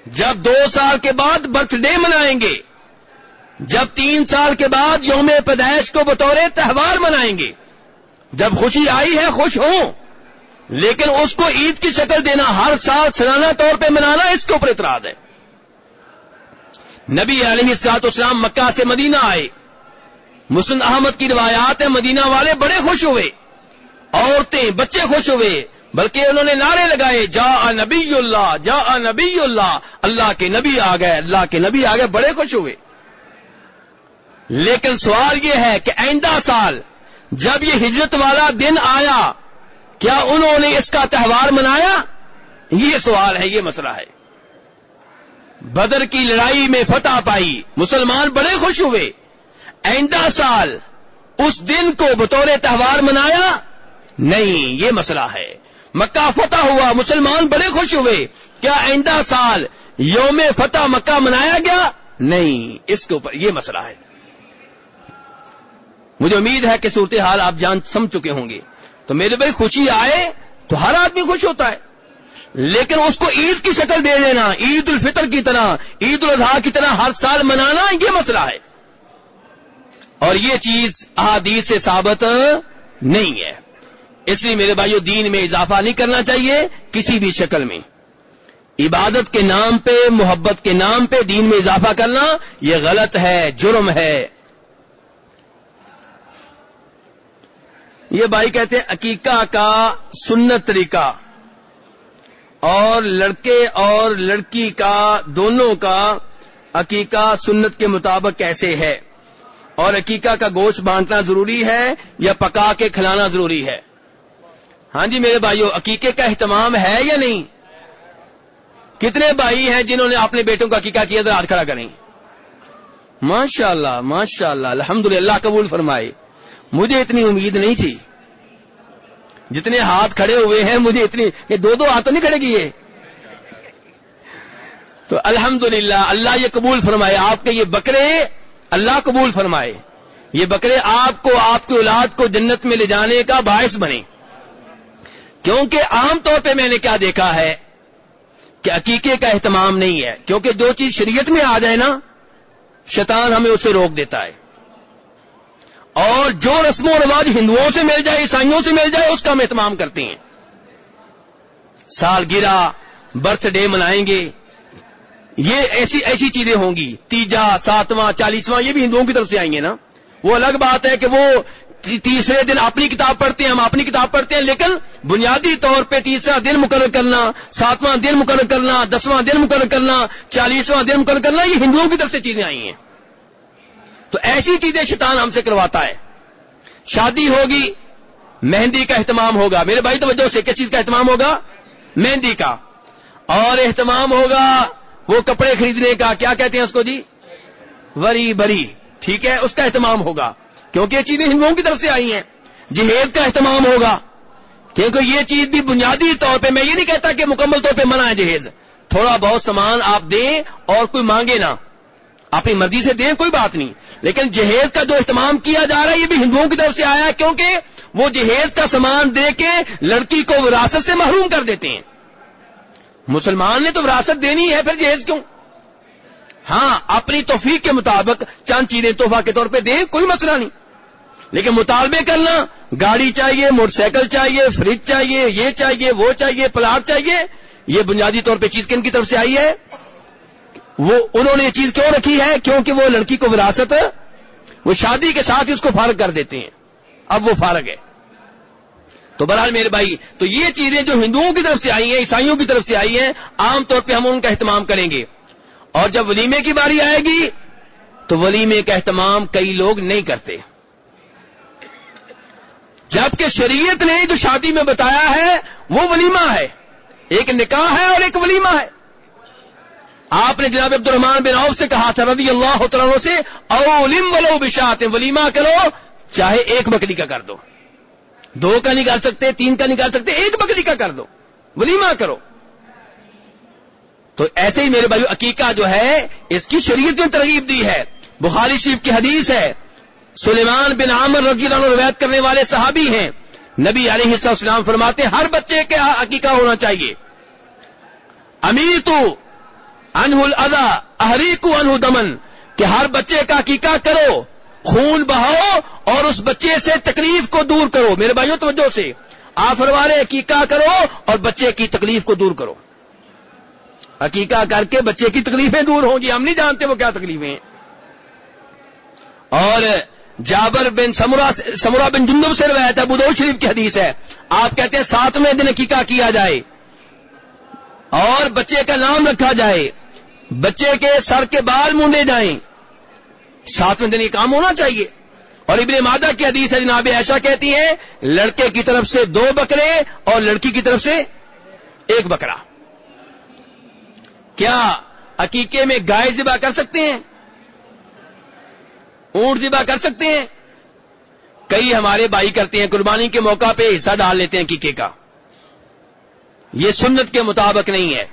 جب دو سال کے بعد برتھ ڈے منائیں گے۔ جب تین سال کے بعد یوم پیدائش کو بطور تہوار منائیں گے۔ جب خوشی آئی ہے، خوش ہوں۔ لیکن اس کو عید کی شکل دینا، ہر سال سالانہ طور پہ منانا اس کے اوپر اعتراض ہے۔ نبی علیہ السلاط اسلام مکہ سے مدینہ آئے۔ مسن احمد کی روایات ہیں، مدینہ والے بڑے خوش ہوئے، عورتیں، بچے خوش ہوئے، بلکہ انہوں نے نعرے لگائے جا نبی اللہ جا نبی اللہ اللہ کے نبی آ گئے، اللہ کے نبی آ گئے، بڑے خوش ہوئے۔ لیکن سوال یہ ہے کہ آئندہ سال جب یہ ہجرت والا دن آیا، کیا انہوں نے اس کا تہوار منایا؟ یہ سوال ہے، یہ مسئلہ ہے۔ بدر کی لڑائی میں فتح پائی، مسلمان بڑے خوش ہوئے۔ آئندہ سال اس دن کو بطور تہوار منایا؟ نہیں، یہ مسئلہ ہے۔ مکہ فتح ہوا، مسلمان بڑے خوش ہوئے۔ کیا آئندہ سال یوم فتح مکہ منایا گیا؟ نہیں، اس کے اوپر یہ مسئلہ ہے۔ مجھے امید ہے کہ صورتحال آپ جان سمجھ چکے ہوں گے۔ تو میرے بھائی، خوشی آئے تو ہر آدمی خوش ہوتا ہے۔ لیکن اس کو عید کی شکل دے دینا، عید الفطر کی طرح، عید الاضحیٰ کی طرح ہر سال منانا، یہ مسئلہ ہے۔ اور یہ چیز احادیث سے ثابت نہیں ہے۔ اس لیے میرے بھائیو، دین میں اضافہ نہیں کرنا چاہیے کسی بھی شکل میں۔ عبادت کے نام پہ، محبت کے نام پہ دین میں اضافہ کرنا یہ غلط ہے، جرم ہے۔ یہ بھائی کہتے ہیں، عقیقہ کا سنت طریقہ۔ اور لڑکے اور لڑکی کا، دونوں کا عقیقہ سنت کے مطابق کیسے ہے؟ اور عقیقہ کا گوشت بانٹنا ضروری ہے یا پکا کے کھلانا ضروری ہے؟ ہاں جی میرے بھائیو، عقیقے کا اہتمام ہے یا نہیں؟ کتنے بھائی ہیں جنہوں نے اپنے بیٹوں کا عقیقہ کیا ہاتھ کھڑا کریں؟ ماشاء اللہ ماشاء اللہ الحمد للہ قبول فرمائے۔ مجھے اتنی امید نہیں تھی۔ جتنے ہاتھ کھڑے ہوئے ہیں، مجھے اتنی، یہ دو دو ہاتھ نہیں کھڑے کیے؟ تو الحمد اللہ یہ قبول فرمائے، آپ کے یہ بکرے اللہ قبول فرمائے۔ یہ بکرے آپ کو، آپ کی اولاد کو جنت میں لے جانے کا باعث بنے۔ کیونکہ عام طور پہ میں نے کیا دیکھا ہے کہ عقیقے کا اہتمام نہیں ہے۔ کیونکہ جو چیز شریعت میں آ جائے نا، شیطان ہمیں اسے روک دیتا ہے۔ اور جو رسم و رواج ہندوؤں سے مل جائے، عیسائیوں سے مل جائے، اس کا ہم اہتمام کرتے ہیں۔ سالگرہ، برتھ ڈے منائیں گے۔ یہ ایسی ایسی چیزیں ہوں گی۔ تیجا، ساتواں، چالیسواں، یہ بھی ہندوؤں کی طرف سے آئیں گے نا۔ وہ الگ بات ہے کہ وہ تیسرے دن اپنی کتاب پڑھتے ہیں، ہم اپنی کتاب پڑھتے ہیں، لیکن بنیادی طور پہ تیسرا دن مقرر کرنا، ساتواں دن مقرر کرنا، دسواں دن مقرر کرنا، چالیسواں دن مقرر کرنا، یہ ہندوؤں کی طرف سے چیزیں آئی ہیں۔ تو ایسی چیزیں شیطان ہم سے کرواتا ہے۔ شادی ہوگی، مہندی کا اہتمام ہوگا۔ میرے بھائی، توجہ سے، کس چیز کا اہتمام ہوگا؟ مہندی کا۔ اور اہتمام ہوگا وہ کپڑے خریدنے کا کیا کہتے ہیں اس کو جی؟ وری بری. ٹھیک ہے؟ اس کا اہتمام ہوگا. کیونکہ یہ چیزیں ہندوؤں کی طرف سے آئی ہیں. جہیز کا اہتمام ہوگا. کیونکہ یہ چیز بھی بنیادی طور پہ میں یہ نہیں کہتا کہ مکمل طور پہ منع ہے جہیز. تھوڑا بہت سامان آپ دیں اور کوئی مانگے نہ. اپنی مرضی سے دیں کوئی بات نہیں. لیکن جہیز کا جو اہتمام کیا جا رہا ہے یہ بھی ہندوؤں کی طرف سے آیا ہے کیونکہ وہ جہیز کا سامان دے کے لڑکی کو وراثت سے محروم کر دیتے ہیں. مسلمان نے تو وراثت دینی ہے، پھر جہیز کیوں؟ ہاں اپنی توفیق کے مطابق چند چیزیں تحفہ کے طور پہ دیں، کوئی مسئلہ نہیں۔ لیکن مطالبے کرنا، گاڑی چاہیے، موٹر سائیکل چاہیے، فریج چاہیے، یہ چاہیے، وہ چاہیے، پلاٹ چاہیے، یہ بنیادی طور پہ چیز کن کی طرف سے آئی ہے؟ وہ، انہوں نے یہ چیز کیوں رکھی ہے؟ کیونکہ وہ لڑکی کو وراثت، وہ شادی کے ساتھ ہی اس کو فارغ کر دیتے ہیں۔ اب وہ فارغ ہے۔ تو بہرحال میرے بھائی، تو یہ چیزیں جو ہندوؤں کی طرف سے آئی ہیں، عیسائیوں کی طرف سے آئی ہیں، عام طور پہ ہم ان کا اہتمام کریں گے۔ اور جب ولیمے کی باری آئے گی، تو ولیمے کا اہتمام کئی لوگ نہیں کرتے۔ جبکہ شریعت نے جو شادی میں بتایا ہے، وہ ولیمہ ہے۔ ایک نکاح ہے اور ایک ولیمہ ہے۔ آپ نے جناب عبد الرحمان بن عوف سے کہا تھا، رضی اللہ عنہ سے، اولم ولو بشات ولیمہ کرو، چاہے ایک بکری کا کر دو۔ دو کا نکال سکتے، تین کا نکال سکتے، ایک بکری کا کر دو، ولیمہ کرو۔ تو ایسے ہی میرے بھائی عقیقہ جو ہے، اس کی شریعت نے ترغیب دی ہے۔ بخاری شریف کی حدیث ہے، سلیمان بن عامر رضی اللہ عنہ روایت کرنے والے صحابی ہیں۔ نبی علیہ السلام فرماتے ہیں، ہر بچے کے ہاں عقیقہ ہونا چاہیے۔ امیر تو انہ الادا احریک انہ دمن، کہ ہر بچے کا عقیقہ کرو۔ خون بہاؤ اور اس بچے سے تکلیف کو دور کرو۔ میرے بھائیوں توجہ سے۔ آفروارے عقیقہ کرو اور بچے کی تکلیف کو دور کرو۔ عقیقہ کر کے بچے کی تکلیفیں دور ہوں گی۔ ہم نہیں جانتے وہ کیا تکلیفیں ہیں۔ اور جابر بن سمرا سمرا بن جندب سے روایت ہے بدو شریف کی حدیث ہے۔ آپ کہتے ہیں ساتویں دن عقیقہ کیا جائے اور بچے کا نام رکھا جائے۔ بچے کے سر کے بال مونڈے جائیں۔ ساتویں دن یہ کام ہونا چاہیے۔ اور ابن مادہ کی حدیث ہے، جناب ایسا کہتی ہیں لڑکے کی طرف سے دو بکرے اور لڑکی کی طرف سے ایک بکرا۔ کیا عقیقے میں گائے ذبح کر سکتے ہیں؟ اونٹ ذبح کر سکتے ہیں؟ کئی ہمارے بھائی کرتے ہیں، قربانی کے موقع پہ حصہ ڈال لیتے ہیں عقیقے کا۔ یہ سنت کے مطابق نہیں ہے۔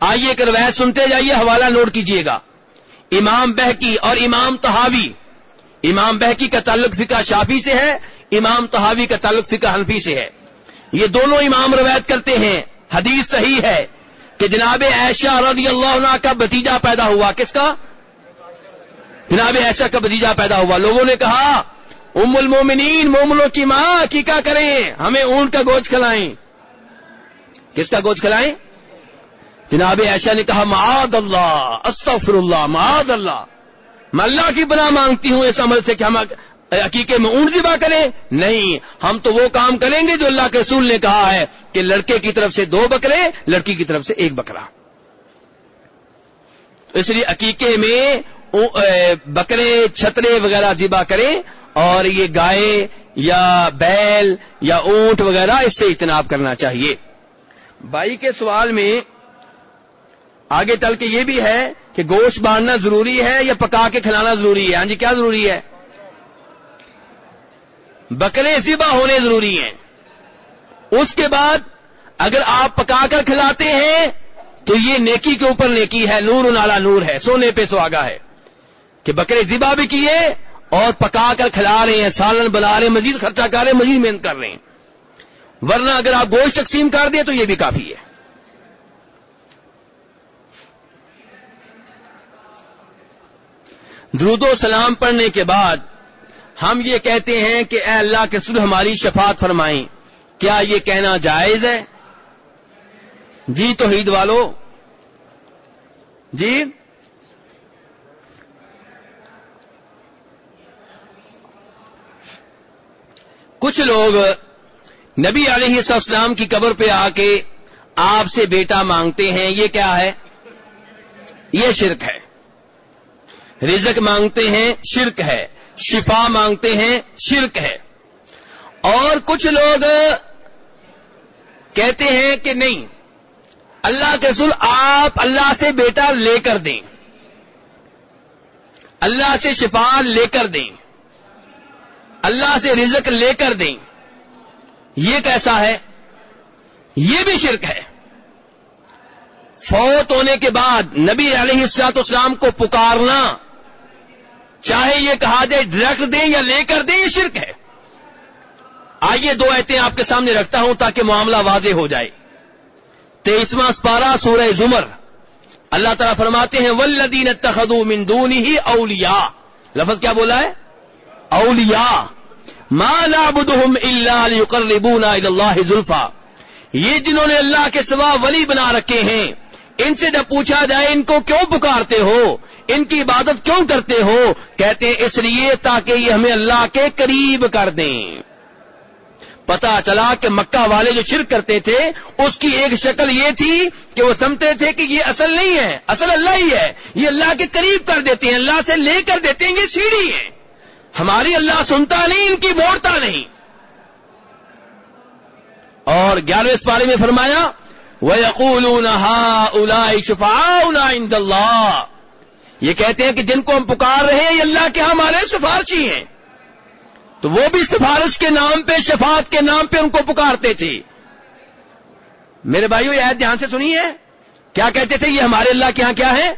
آئیے ایک روایت سنتے جائیے، حوالہ نوٹ کیجیے گا۔ امام بہکی اور امام تحاوی امام بہکی کا تعلق فقہ شافی سے ہے، امام تحاوی کا تعلق فقہ حنفی سے ہے۔ یہ دونوں امام روایت کرتے ہیں۔ حدیث صحیح ہے کہ جناب ایشا رضی اللہ عنہ کا بتیجا پیدا ہوا۔ کس کا؟ جناب ایشا کا بتیجا پیدا ہوا۔ لوگوں نے کہا، ام المومنین، مومنوں کی ماں، کی کیا کریں؟ ہمیں اونٹ کا گوشت کھلائیں۔ کس کا گوشت کھلائیں؟ جناب ایشا نے کہا معاد اللہ استغفر اللہ معاد اللہ. میں اللہ کی بنا مانگتی ہوں اس عمل سے کہ ہم عقیقے میں اونٹ ذبح کریں؟ نہیں. ہم تو وہ کام کریں گے جو اللہ کے رسول نے کہا ہے کہ لڑکے کی طرف سے دو بکرے، لڑکی کی طرف سے ایک بکرا. اس لیے عقیقے میں بکرے، چھترے وغیرہ ذبح کریں اور یہ گائے یا بیل یا اونٹ وغیرہ اس سے اجتناب کرنا چاہیے۔ بائی کے سوال میں آگے چل کے یہ بھی ہے کہ گوشت باندھنا ضروری ہے یا پکا کے کھلانا ضروری ہے؟ ہاں جی کیا ضروری ہے؟ بکرے ذبح ہونے ضروری ہیں۔ اس کے بعد اگر آپ پکا کر کھلاتے ہیں تو یہ نیکی کے اوپر نیکی ہے، نور نالا نور ہے۔ سونے پہ سواگا ہے۔ کہ بکرے ذبح بھی کیے اور پکا کر کھلا رہے ہیں، سالن بنا رہے ہیں، مزید خرچہ کر رہے ہیں، مزید محنت کر رہے ہیں۔ ورنہ اگر آپ گوشت تقسیم کر دیں تو یہ بھی کافی ہے۔ درود و سلام پڑھنے کے بعد ہم یہ کہتے ہیں کہ اے اللہ کے سر ہماری شفاعت فرمائیں۔ کیا یہ کہنا جائز ہے؟ جی تو عید والو۔ جی؟ کچھ لوگ نبی علیہ السلام کی قبر پہ آ کے آپ سے بیٹا مانگتے ہیں، یہ کیا ہے؟ یہ شرک ہے۔ رزق مانگتے ہیں، شرک ہے۔ شفا مانگتے ہیں، شرک ہے۔ اور کچھ لوگ کہتے ہیں کہ نہیں، اللہ کے رسول آپ اللہ سے بیٹا لے کر دیں۔ اللہ سے شفا لے کر دیں۔ اللہ سے رزق لے کر دیں۔ یہ کیسا ہے؟ یہ بھی شرک ہے۔ فوت ہونے کے بعد نبی علیہ السلاط اسلام کو پکارنا چاہے یہ کہا جائے ڈائریکٹ دیں یا لے کر دیں، یہ شرک ہے۔ آئیے دو ایتیں آپ کے سامنے رکھتا ہوں تاکہ معاملہ واضح ہو جائے۔ تیسواں پارا سورہ زمر۔ اللہ تعالیٰ فرماتے ہیں ولدین تخدو مندون ہی اولیا لفظ کیا بولا ہے؟ اولیاء ما نعبدهم الا ليقربونا الى الله زلفا یہ جنہوں نے اللہ کے سوا ولی بنا رکھے ہیں ان سے جب پوچھا جائے ان کو کیوں پکارتے ہو؟ ان کی عبادت کیوں کرتے ہو؟ کہتے ہیں، اس لیے تاکہ یہ ہمیں اللہ کے قریب کر دیں۔ پتا چلا کہ مکہ والے جو شرک کرتے تھے، اس کی ایک شکل یہ تھی کہ وہ سمجھتے تھے کہ یہ اصل نہیں ہے، اصل اللہ ہی ہے۔ یہ اللہ کے قریب کر دیتے ہیں، اللہ سے لے کر دیتے ہیں، یہ سیڑھی ہے۔ ہماری اللہ سنتا نہیں، ان کی بوڑھتا نہیں۔ اور گیارہویں پارے میں فرمایا وہ یقول شفا اللہ یہ کہتے ہیں کہ جن کو ہم پکار رہے ہیں، یہ اللہ کے ہمارے سفارشی ہیں۔ تو وہ بھی سفارش کے نام پہ، شفاعت کے نام پہ ان کو پکارتے تھے۔ میرے بھائیو، یہ عید دھیان سے سنی ہے؟ کیا کہتے تھے یہ ہمارے اللہ کے ہاں کیا ہے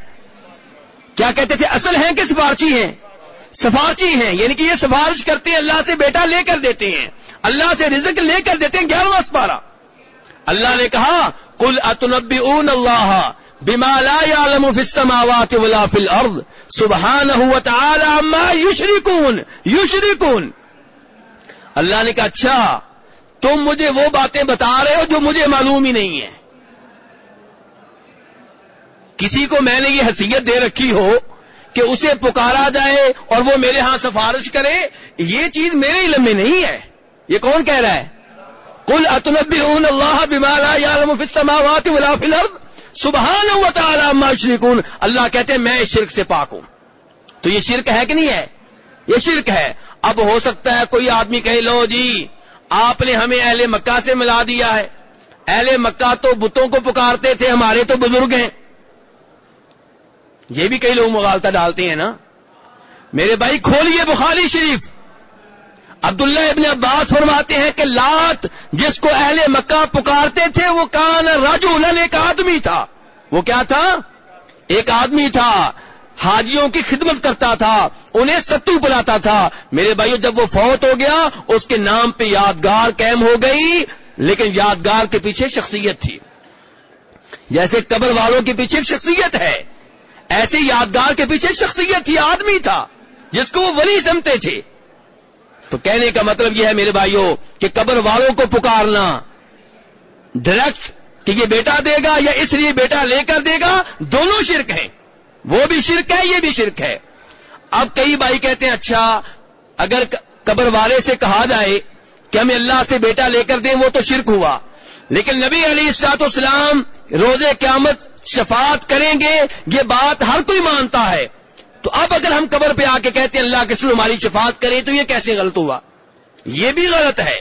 کیا کہتے تھے اصل ہیں کہ سفارشی ہیں؟ سفارشی ہیں یعنی کہ یہ سفارش کرتے ہیں، اللہ سے بیٹا لے کر دیتے ہیں۔ اللہ سے رزق لے کر دیتے ہیں، گیارہواں پارا اللہ نے کہا کل اتنبی اون اللہ بمالا عالم السماوات ولا فی الارض سبحانہ وتعالی عما یشرکون یشرکون اللہ نے کہا اچھا تم مجھے وہ باتیں بتا رہے ہو جو مجھے معلوم ہی نہیں ہے کسی کو میں نے یہ حیثیت دے رکھی ہو کہ اسے پکارا جائے اور وہ میرے ہاں سفارش کرے، یہ چیز میرے علم میں نہیں ہے۔ یہ کون کہہ رہا ہے؟ کل اطنبی اون اللہ بمالا یا السماوات ولا فی الارض سبحان و تعالی ما شرکون اللہ کہتے ہیں، میں اس شرک سے پاک ہوں۔ تو یہ شرک ہے کہ نہیں ہے؟ یہ شرک ہے۔ اب ہو سکتا ہے کوئی آدمی کہے، لو جی آپ نے ہمیں اہل مکہ سے ملا دیا ہے۔ اہل مکہ تو بتوں کو پکارتے تھے، ہمارے تو بزرگ ہیں۔ یہ بھی کئی لوگ مغالتا ڈالتے ہیں نا۔ میرے بھائی، کھولیے بخاری شریف۔ عبداللہ ابن عباس فرماتے ہیں کہ لات جس کو اہل مکہ پکارتے تھے وہ کان راجو ایک آدمی تھا۔ وہ کیا تھا؟ ایک آدمی تھا۔ حاجیوں کی خدمت کرتا تھا، انہیں ستو بلاتا تھا۔ میرے بھائیو، جب وہ فوت ہو گیا، اس کے نام پہ یادگار قائم ہو گئی، لیکن یادگار کے پیچھے شخصیت تھی۔ جیسے قبر والوں کے پیچھے شخصیت ہے، ایسے یادگار کے پیچھے شخصیت تھی آدمی تھا، جس کو وہ ولی سمتے تھے۔ تو کہنے کا مطلب یہ ہے میرے بھائیوں کہ قبر والوں کو پکارنا ڈائریکٹ کہ یہ بیٹا دے گا یا اس لیے بیٹا لے کر دے گا، دونوں شرک ہیں۔ وہ بھی شرک ہے، یہ بھی شرک ہے۔ اب کئی بھائی کہتے ہیں اچھا اگر قبر والے سے کہا جائے کہ ہمیں اللہ سے بیٹا لے کر دیں، وہ تو شرک ہوا۔ لیکن نبی علی اسلاط اسلام روز قیامت شفاعت کریں گے، یہ بات ہر کوئی مانتا ہے۔ تو اب اگر ہم قبر پہ آ کے کہتے ہیں اللہ کے سر ہماری شفاعت کریں تو یہ کیسے غلط ہوا؟ یہ بھی غلط ہے۔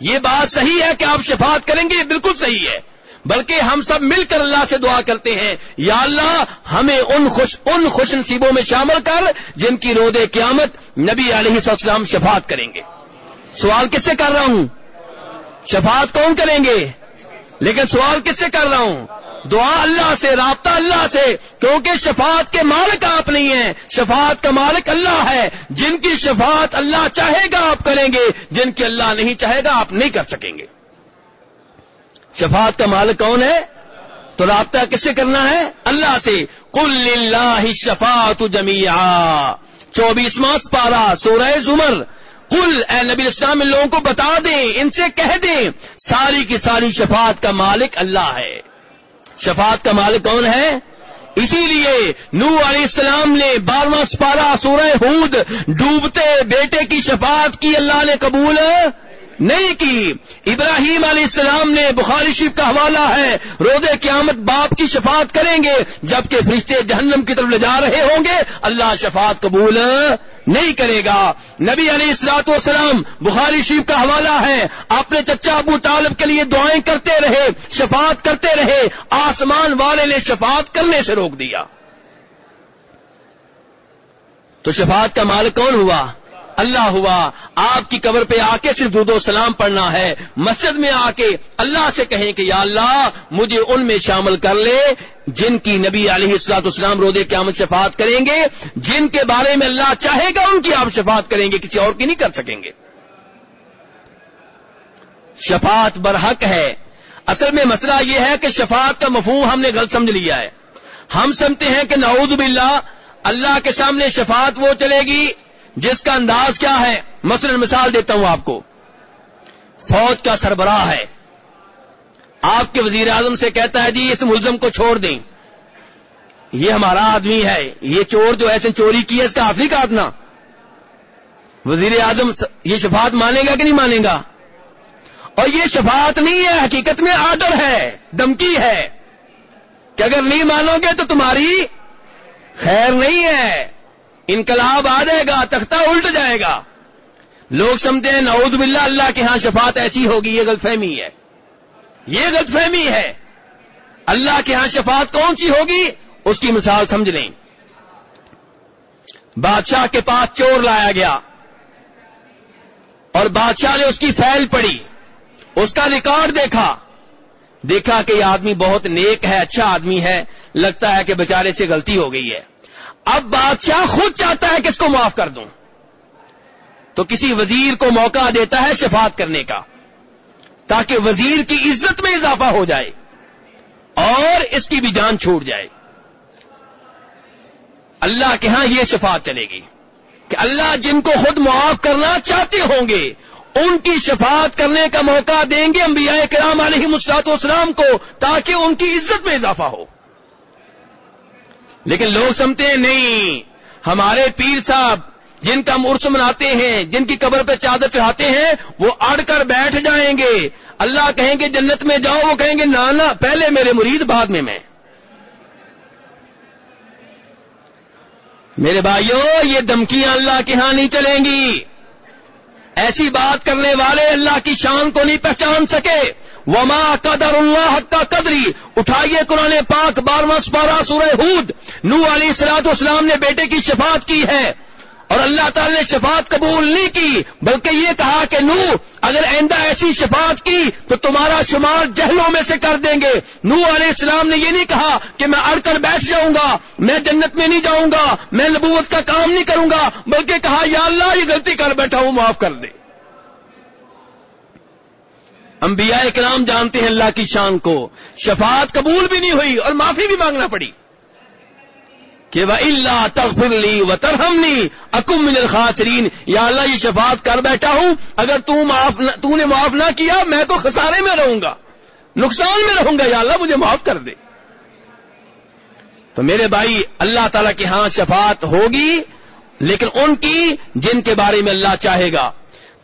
یہ بات صحیح ہے کہ آپ شفاعت کریں گے، یہ بالکل صحیح ہے۔ بلکہ ہم سب مل کر اللہ سے دعا کرتے ہیں، یا اللہ ہمیں ان خوش ان خوش نصیبوں میں شامل کر جن کی رود قیامت نبی علیہ السلام شفاعت کریں گے۔ سوال کس سے کر رہا ہوں؟ شفاعت کون کریں گے؟ لیکن سوال کس سے کر رہا ہوں؟ دعا اللہ سے، رابطہ اللہ سے، کیونکہ شفاعت کے مالک آپ نہیں ہیں۔ شفاعت کا مالک اللہ ہے۔ جن کی شفاعت اللہ چاہے گا، آپ کریں گے۔ جن کی اللہ نہیں چاہے گا، آپ نہیں کر سکیں گے۔ شفاعت کا مالک کون ہے؟ تو رابطہ کس سے کرنا ہے؟ اللہ سے۔ کل اللہ شفاعت جمیا چوبیسواں پارا سورہ زمر۔ کل اے نبی اسلام ان لوگوں کو بتا دیں، ان سے کہہ دیں، ساری کی ساری شفاعت کا مالک اللہ ہے۔ شفاعت کا مالک کون ہے؟ اسی لیے نو علیہ السلام نے بارواں سپارہ سورہ ہود، ڈوبتے بیٹے کی شفاعت کی اللہ نے قبول نہیں کی۔ ابراہیم علیہ السلام نے بخاری شریف کا حوالہ ہے روز قیامت باپ کی شفاعت کریں گے، جبکہ فرشتے جہنم کی طرف لے جا رہے ہوں گے۔ اللہ شفاعت قبول نہیں کرے گا۔ نبی علی السلاط والسلام، بخاری شریف کا حوالہ ہے، اپنے چچا ابو طالب کے لیے دعائیں کرتے رہے، شفاعت کرتے رہے، آسمان والے نے شفاعت کرنے سے روک دیا۔ تو شفاعت کا مالک کون ہوا؟ اللہ ہوا، آپ کی قبر پہ آ کے صرف درد و سلام پڑھنا ہے۔ مسجد میں آ کے اللہ سے کہیں کہ یا اللہ، مجھے ان میں شامل کر لے جن کی نبی علیہ السلاط اسلام رودے قیامت شفاعت کریں گے، جن کے بارے میں اللہ چاہے گا ان کی آپ شفاعت کریں گے، کسی اور کی نہیں کر سکیں گے۔ شفاعت برحق ہے۔ اصل میں مسئلہ یہ ہے کہ شفاعت کا مفہوم ہم نے غلط سمجھ لیا ہے۔ ہم سمجھتے ہیں کہ نعوذ باللہ، اللہ کے سامنے شفاعت وہ چلے گی جس کا انداز کیا ہے؟ مثلا مثال دیتا ہوں آپ کو۔ فوج کا سربراہ ہے۔ آپ کے وزیر اعظم سے کہتا ہے جی اس ملزم کو چھوڑ دیں۔ یہ ہمارا آدمی ہے۔ یہ چور جو ایسے چوری کی ہے، اس کا ہاتھ نہیں کاٹنا وزیر اعظم یہ شفاعت مانے گا کہ نہیں مانے گا؟ اور یہ شفاعت نہیں ہے، حقیقت میں آرڈر ہے دمکی ہے۔ کہ اگر نہیں مانو گے تو تمہاری خیر نہیں ہے۔ انقلاب آ جائے گا، تختہ الٹ جائے گا۔ لوگ سمجھتے ہیں، نعوذ باللہ، اللہ کے ہاں شفاعت ایسی ہوگی، یہ غلط فہمی ہے۔ یہ غلط فہمی ہے۔ اللہ کے ہاں شفاعت کون سی ہوگی؟ اس کی مثال سمجھ لیں۔ بادشاہ کے پاس چور لایا گیا۔ اور بادشاہ نے اس کی فیل پڑی۔ اس کا ریکارڈ دیکھا۔ دیکھا کہ یہ آدمی بہت نیک ہے اچھا آدمی ہے۔ لگتا ہے کہ بیچارے سے غلطی ہو گئی ہے۔ اب بادشاہ خود چاہتا ہے کہ اس کو معاف کر دوں۔ تو کسی وزیر کو موقع دیتا ہے شفاعت کرنے کا، تاکہ وزیر کی عزت میں اضافہ ہو جائے اور اس کی بھی جان چھوٹ جائے۔ اللہ کے ہاں یہ شفاعت چلے گی کہ اللہ جن کو خود معاف کرنا چاہتے ہوں گے، ان کی شفاعت کرنے کا موقع دیں گے انبیاء کرام علیہ مسلاط اسلام کو، تاکہ ان کی عزت میں اضافہ ہو۔ لیکن لوگ سمتے ہیں نہیں، ہمارے پیر صاحب جن کا مرس مناتے ہیں، جن کی قبر پہ چادر چڑھاتے ہیں، وہ اڑ کر بیٹھ جائیں گے۔ اللہ کہیں گے جنت میں جاؤ، وہ کہیں گے نانا، پہلے میرے مرید، بعد میں میں۔ میرے بھائیوں یہ دمکیاں اللہ کے ہاں نہیں چلیں گی۔ ایسی بات کرنے والے اللہ کی شان کو نہیں پہچان سکے۔ وما قدر اللہ حق کا قدری اٹھائیے قرآن پاک بارواں سپارہ سورہ ہود۔ نو علی سلاط اسلام نے بیٹے کی شفاعت کی ہے۔ اور اللہ تعالی نے شفاعت قبول نہیں کی، بلکہ یہ کہا کہ نو اگر آئندہ ایسی شفاعت کی تو تمہارا شمار جہلوں میں سے کر دیں گے۔ نو علیہ السلام نے یہ نہیں کہا کہ میں اڑ کر بیٹھ جاؤں گا، میں جنت میں نہیں جاؤں گا، میں نبوت کا کام نہیں کروں گا، بلکہ کہا، یا اللہ، یہ غلطی کر بیٹھا ہوں، معاف کر دے۔ انبیاء کرام جانتے ہیں اللہ کی شان کو۔ شفاعت قبول بھی نہیں ہوئی اور معافی بھی مانگنا پڑی۔ کہ وہ اللہ تغفر لی و ترہم لی اکم من الخاسرین یا اللہ، یہ شفاعت کر بیٹھا ہوں۔ اگر تو معاف تو نے معاف نہ کیا، میں تو خسارے میں رہوں گا۔ نقصان میں رہوں گا، یا اللہ، مجھے معاف کر دے۔ تو میرے بھائی، اللہ تعالی کے ہاں شفاعت ہوگی، لیکن ان کی جن کے بارے میں اللہ چاہے گا۔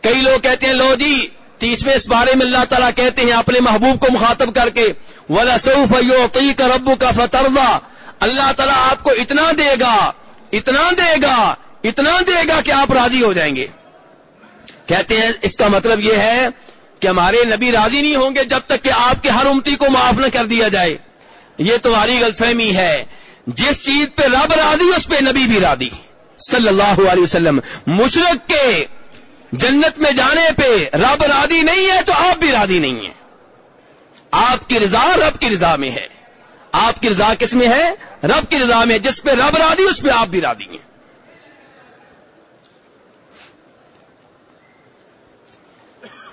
کئی لوگ کہتے ہیں، لو جی تیسویں اس بارے میں اللہ تعالیٰ کہتے ہیں، اپنے محبوب کو مخاطب کر کے ولا کا ربو کا فتروا اللہ تعالیٰ آپ کو اتنا دے گا، اتنا دے گا، اتنا دے گا کہ آپ راضی ہو جائیں گے۔ کہتے ہیں، اس کا مطلب یہ ہے کہ ہمارے نبی راضی نہیں ہوں گے جب تک کہ آپ کے ہر امتی کو معاف نہ کر دیا جائے۔ یہ تمہاری غلط فہمی ہے۔ جس چیز پہ رب راضی، اس پہ نبی بھی راضی۔ صلی اللہ علیہ وسلم۔ مشرق کے جنت میں جانے پہ رب رادی نہیں ہے تو آپ بھی رادی نہیں ہیں۔ آپ کی رضا رب کی رضا میں ہے۔ آپ کی رضا کس میں ہے؟ رب کی رضا میں جس پہ رب رادی اس پہ آپ بھی رادی ہیں۔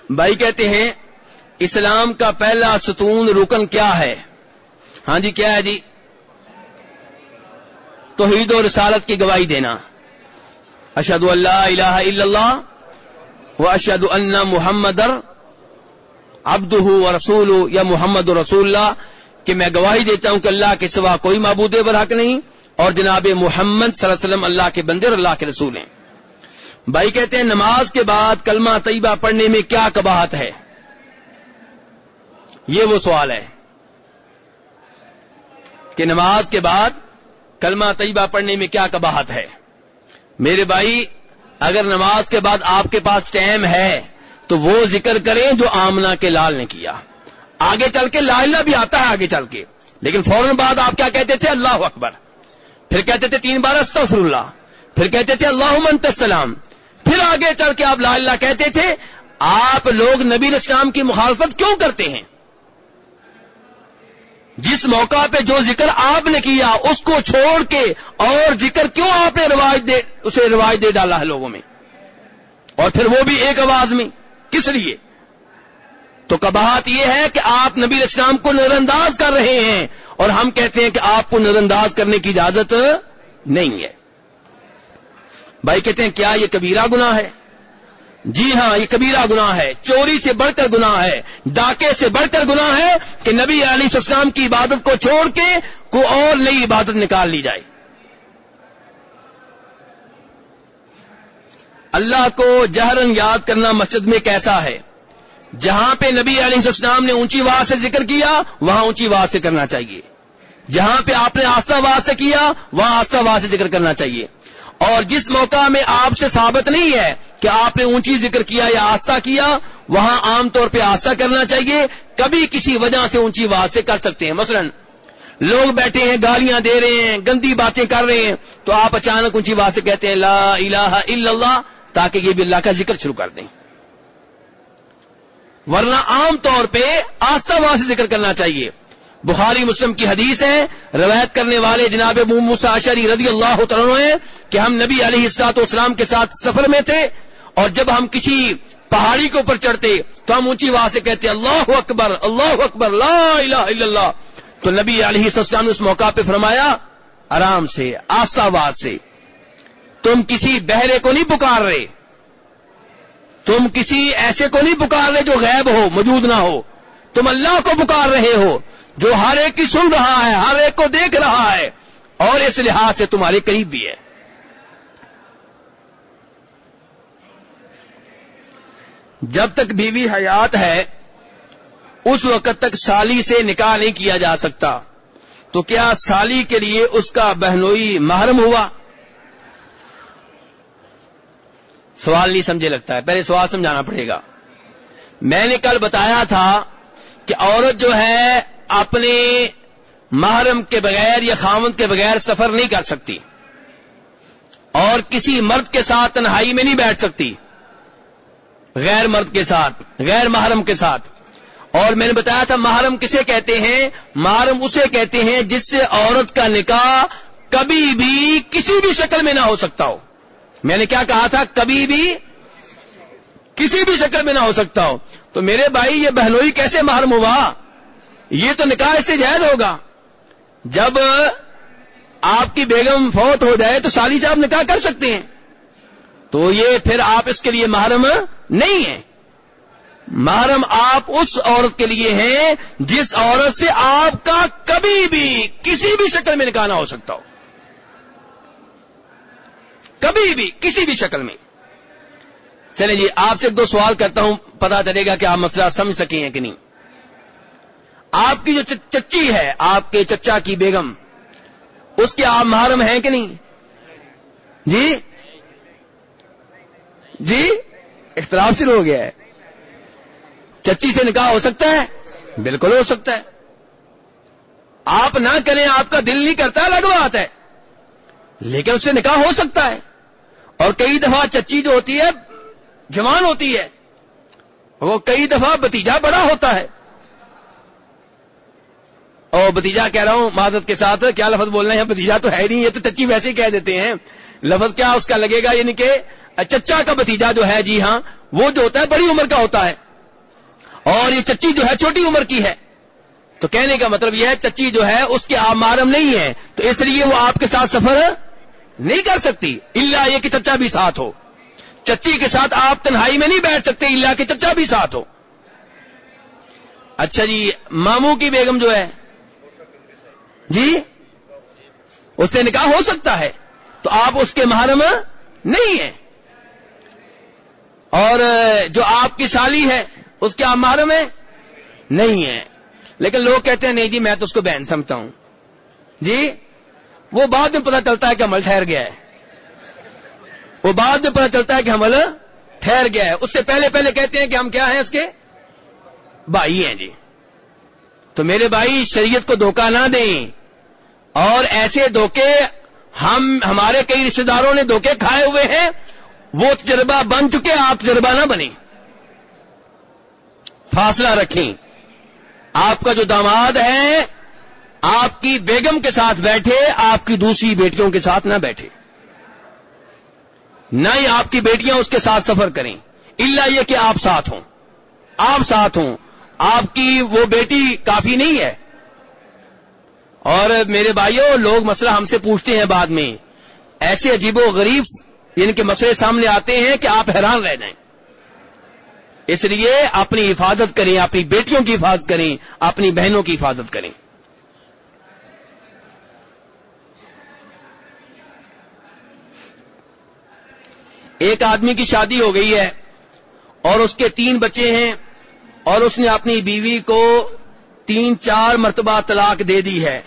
بھائی کہتے ہیں، اسلام کا پہلا ستون رکن کیا ہے؟ ہاں جی کیا ہے جی؟ توحید و رسالت کی گواہی دینا۔ اشد اللہ الہ الا اللہ وہ اشد اللہ محمد ابد و رسول یا محمد رسول اللہ، کہ میں گواہی دیتا ہوں کہ اللہ کے سوا کوئی معبود برحق نہیں، اور جناب محمد صلی اللہ علیہ وسلم اللہ کے بندر اللہ کے رسول ہیں۔ بھائی کہتے ہیں نماز کے بعد کلمہ طیبہ پڑھنے میں کیا کباہت ہے؟ یہ وہ سوال ہے کہ نماز کے بعد کلمہ طیبہ پڑھنے میں کیا کباہت ہے۔ میرے بھائی اگر نماز کے بعد آپ کے پاس ٹائم ہے، تو وہ ذکر کریں جو آمنا کے لال نے کیا۔ آگے چل کے لا بھی آتا ہے آگے چل کے۔ لیکن فوراً بعد آپ کیا کہتے تھے؟ اللہ اکبر۔ پھر کہتے تھے تین بار استغفر اللہ۔ پھر کہتے تھے اللہ منت السلام۔ پھر آگے چل کے آپ لا اللہ کہتے تھے، آپ لوگ نبی اسلام کی مخالفت کیوں کرتے ہیں؟ جس موقع پہ جو ذکر آپ نے کیا، اس کو چھوڑ کے اور ذکر کیوں آپ نے رواج دے، اسے رواج دے ڈالا ہے لوگوں میں؟ اور پھر وہ بھی ایک آواز میں، کس لیے؟ تو کباہت یہ ہے کہ آپ نبی اسلام کو نظر انداز کر رہے ہیں اور ہم کہتے ہیں کہ آپ کو نظر انداز کرنے کی اجازت نہیں ہے۔ بھائی کہتے ہیں، کیا یہ کبیرہ گناہ ہے؟ جی ہاں یہ کبیرہ گناہ ہے، چوری سے بڑھ کر گناہ ہے، ڈاکے سے بڑھ کر گناہ ہے کہ نبی علی السلام کی عبادت کو چھوڑ کے کو اور نئی عبادت نکال لی جائے۔ اللہ کو جہرن یاد کرنا مسجد میں کیسا ہے؟ جہاں پہ نبی علیہ السلام نے اونچی واز سے ذکر کیا، وہاں اونچی واز سے کرنا چاہیے۔ جہاں پہ آپ نے آستہ واز سے کیا، وہاں آستہ واز سے ذکر کرنا چاہیے۔ اور جس موقع میں آپ سے ثابت نہیں ہے کہ آپ نے اونچی ذکر کیا یا آستہ کیا، وہاں عام طور پہ آستہ کرنا چاہیے۔ کبھی کسی وجہ سے اونچی واز سے کر سکتے ہیں۔ مثلا، لوگ بیٹھے ہیں، گالیاں دے رہے ہیں، گندی باتیں کر رہے ہیں، تو آپ اچانک اونچی واز سے کہتے ہیں، لا الہ الا اللہ، تاکہ یہ بھی اللہ کا ذکر شروع کر دیں۔ ورنہ عام طور پہ آستہ واز سے ذکر کرنا چاہیے۔ بخاری مسلم کی حدیث ہے، روایت کرنے والے جناب اشری رضی اللہ تعالیٰ ہیں کہ ہم نبی علیہ السلاط اسلام کے ساتھ سفر میں تھے اور جب ہم کسی پہاڑی کے اوپر چڑھتے تو ہم اونچی وہاں سے کہتے، اللہ اکبر اللہ اکبر، لا الہ الا اللہ. تو نبی علیہ السلام نے اس موقع پہ فرمایا، آرام سے، آسا واز سے، تم کسی بہرے کو نہیں پکار رہے، تم کسی ایسے کو نہیں پکار رہے جو غیب ہو، موجود نہ ہو، تم اللہ کو پکار رہے ہو جو ہر ایک کی سن رہا ہے، ہر ایک کو دیکھ رہا ہے، اور اس لحاظ سے تمہارے قریب بھی ہے۔ جب تک بیوی حیات ہے، اس وقت تک سالی سے نکاح نہیں کیا جا سکتا۔ تو کیا سالی کے لیے اس کا بہنوئی محرم ہوا؟ سوال نہیں سمجھے لگتا ہے۔ پہلے سوال سمجھانا پڑے گا۔ میں نے کل بتایا تھا کہ عورت جو ہے اپنے محرم کے بغیر یا خامند کے بغیر سفر نہیں کر سکتی۔ اور کسی مرد کے ساتھ تنہائی میں نہیں بیٹھ سکتی۔ غیر مرد کے ساتھ، غیر محرم کے ساتھ۔ اور میں نے بتایا تھا محرم کسے کہتے ہیں؟ محرم اسے کہتے ہیں جس سے عورت کا نکاح کبھی بھی کسی بھی شکل میں نہ ہو سکتا ہو۔ میں نے کیا کہا تھا؟ کبھی بھی کسی بھی شکل میں نہ ہو سکتا ہو۔ تو میرے بھائی، یہ بہنوئی کیسے محرم ہوا؟ یہ تو نکاح سے جائز ہوگا۔ جب آپ کی بیگم فوت ہو جائے تو سالی سے آپ نکاح کر سکتے ہیں۔ تو یہ پھر آپ اس کے لیے محرم نہیں ہیں۔ محرم آپ اس عورت کے لیے ہیں جس عورت سے آپ کا کبھی بھی کسی بھی شکل میں نکاح نہ ہو سکتا ہو۔ کبھی بھی کسی بھی شکل میں۔ چلے جی آپ سے دو سوال کرتا ہوں، پتا چلے گا کہ آپ مسئلہ سمجھ سکیں ہیں کہ نہیں۔ آپ کی جو چچی ہے، آپ کے چچا کی بیگم، اس کے آپ محرم ہیں کہ نہیں؟ جی؟ جی؟ اختلاف شروع ہو گیا ہے۔ چچی سے نکاح ہو سکتا ہے؟ بالکل ہو سکتا ہے۔ آپ نہ کریں، آپ کا دل نہیں کرتا، الگ بات ہے۔ لیکن اس سے نکاح ہو سکتا ہے۔ اور کئی دفعہ چچی جو ہوتی ہے، جوان ہوتی ہے، وہ کئی دفعہ بتیجا بڑا ہوتا ہے۔ اور بتیجا کہہ رہا ہوں معذرت کے ساتھ، کیا لفظ بولنا ہے؟ بتیجا تو ہے نہیں، یہ تو چچی ویسے کہہ دیتے ہیں۔ لفظ کیا اس کا لگے گا؟ یعنی کہ چچا کا بتیجا جو ہے جی ہاں وہ جو ہوتا ہے، بڑی عمر کا ہوتا ہے۔ اور یہ چچی جو ہے، چھوٹی عمر کی ہے۔ تو کہنے کا مطلب یہ ہے، چچی جو ہے، اس کے آمارم نہیں ہے تو اس لیے وہ آپ کے ساتھ سفر نہیں کر سکتی۔ اللہ یہ کہ چچا بھی ساتھ ہو۔ چچی کے ساتھ آپ تنہائی میں نہیں بیٹھ سکتے اللہ کے چچا بھی ساتھ ہو۔ اچھا جی ماموں کی بیگم جو ہے جی؟ اس سے نکاح ہو سکتا ہے، تو آپ اس کے محرم نہیں ہیں۔ اور جو آپ کی سالی ہے، اس کے آپ محرم ہیں نہیں ہے لیکن لوگ کہتے ہیں، نہیں جی میں تو اس کو بہن سمجھتا ہوں۔ جی؟ وہ بعد میں پتہ چلتا ہے کہ عمل ٹھہر گیا ہے۔ وہ بعد میں پتہ چلتا ہے کہ عمل ٹھہر گیا ہے۔ اس سے پہلے پہلے کہتے ہیں کہ ہم کیا ہیں اس کے؟ بھائی ہیں جی۔ تو میرے بھائی، شریعت کو دھوکہ نہ دیں۔ اور ایسے دھوکے ہم ہمارے کئی رشتے داروں نے دھوکے کھائے ہوئے ہیں، وہ تجربہ بن چکے، آپ تجربہ نہ بنے فاصلہ رکھیں۔ آپ کا جو داماد ہے، آپ کی بیگم کے ساتھ بیٹھے، آپ کی دوسری بیٹیوں کے ساتھ نہ بیٹھے۔ نہ ہی آپ کی بیٹیاں اس کے ساتھ سفر کریں۔ اللہ یہ کہ آپ ساتھ ہوں۔ آپ ساتھ ہوں۔ آپ کی وہ بیٹی کافی نہیں ہے۔ اور میرے بھائیوں، لوگ مسئلہ ہم سے پوچھتے ہیں بعد میں۔ ایسے عجیب و غریب یعنی کہ مسئلے سامنے آتے ہیں کہ آپ حیران رہ جائیں۔ اس لیے اپنی حفاظت کریں، اپنی بیٹیوں کی حفاظت کریں، اپنی بہنوں کی حفاظت کریں۔ ایک آدمی کی شادی ہو گئی ہے اور اس کے تین بچے ہیں اور اس نے اپنی بیوی کو تین چار مرتبہ طلاق دے دی ہے۔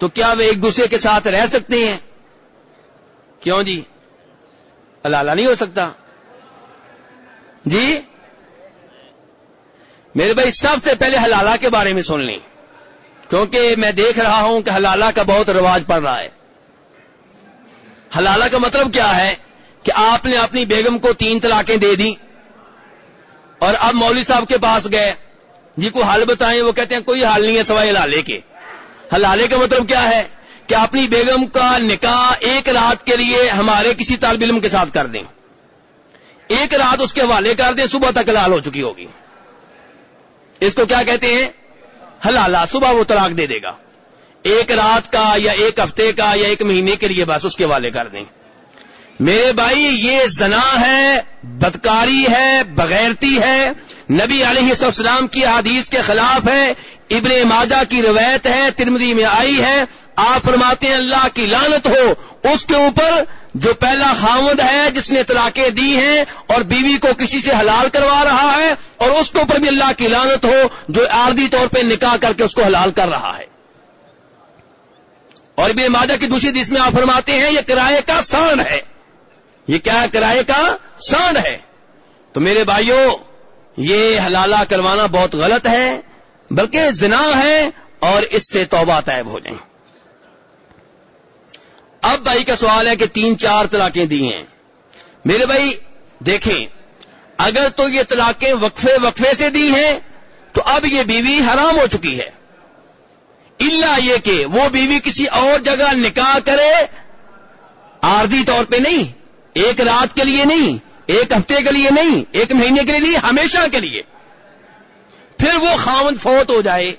تو کیا وہ ایک دوسرے کے ساتھ رہ سکتے ہیں؟ کیوں جی؟ اللہ نہیں ہو سکتا۔ جی؟ میرے بھائی، سب سے پہلے حلالہ کے بارے میں سن لیں۔ کیونکہ میں دیکھ رہا ہوں کہ حلالہ کا بہت رواج پڑ رہا ہے۔ حلالہ کا مطلب کیا ہے کہ آپ نے اپنی بیگم کو تین طلاقیں دے دی اور اب مولوی صاحب کے پاس گئے۔ جی کو حال بتائیں؟ وہ کہتے ہیں، کوئی حال نہیں ہے سوائے حلالے کے۔ حلالے کا مطلب کیا ہے کہ اپنی بیگم کا نکاح ایک رات کے لیے ہمارے کسی طالب علم کے ساتھ کر دیں۔ ایک رات اس کے حوالے کر دیں، صبح تک لال ہو چکی ہوگی۔ اس کو کیا کہتے ہیں؟ حلالہ، صبح وہ طلاق دے دے گا۔ ایک رات کا یا ایک ہفتے کا یا ایک مہینے کے لیے بس اس کے حوالے کر دیں۔ میرے بھائی، یہ زنا ہے، بدکاری ہے، بغیرتی ہے۔ نبی علیہ السلام کی حدیث کے خلاف ہے ابن ماجہ کی روایت ہے ترمدی میں آئی ہے۔ آپ فرماتے ہیں، اللہ کی لانت ہو۔ اس کے اوپر جو پہلا خامد ہے، جس نے طلاقیں دی ہیں اور بیوی کو کسی سے حلال کروا رہا ہے، اور اس کے اوپر بھی اللہ کی لانت ہو، جو عارضی طور پہ نکاح کر کے اس کو حلال کر رہا ہے۔ اور ابن ماجہ کی دوسری حدیث میں آپ فرماتے ہیں، یہ کرائے کا سان ہے۔ یہ کیا کرائے کا سانڈ ہے۔ تو میرے بھائیوں، یہ حلالہ کروانا بہت غلط ہے۔ بلکہ زنا ہے اور اس سے توبہ طیب ہو جائیں۔ اب بھائی کا سوال ہے کہ تین چار طلاقیں دی ہیں۔ میرے بھائی، دیکھیں، اگر تو یہ طلاقیں وقفے وقفے سے دی ہیں، تو اب یہ بیوی حرام ہو چکی ہے۔ اللہ یہ کہ وہ بیوی کسی اور جگہ نکاح کرے، آردی طور پہ نہیں، ایک رات کے لیے نہیں، ایک ہفتے کے لیے نہیں، ایک مہینے کے لیے نہیں، ہمیشہ کے لیے۔ پھر وہ خامن فوت ہو جائے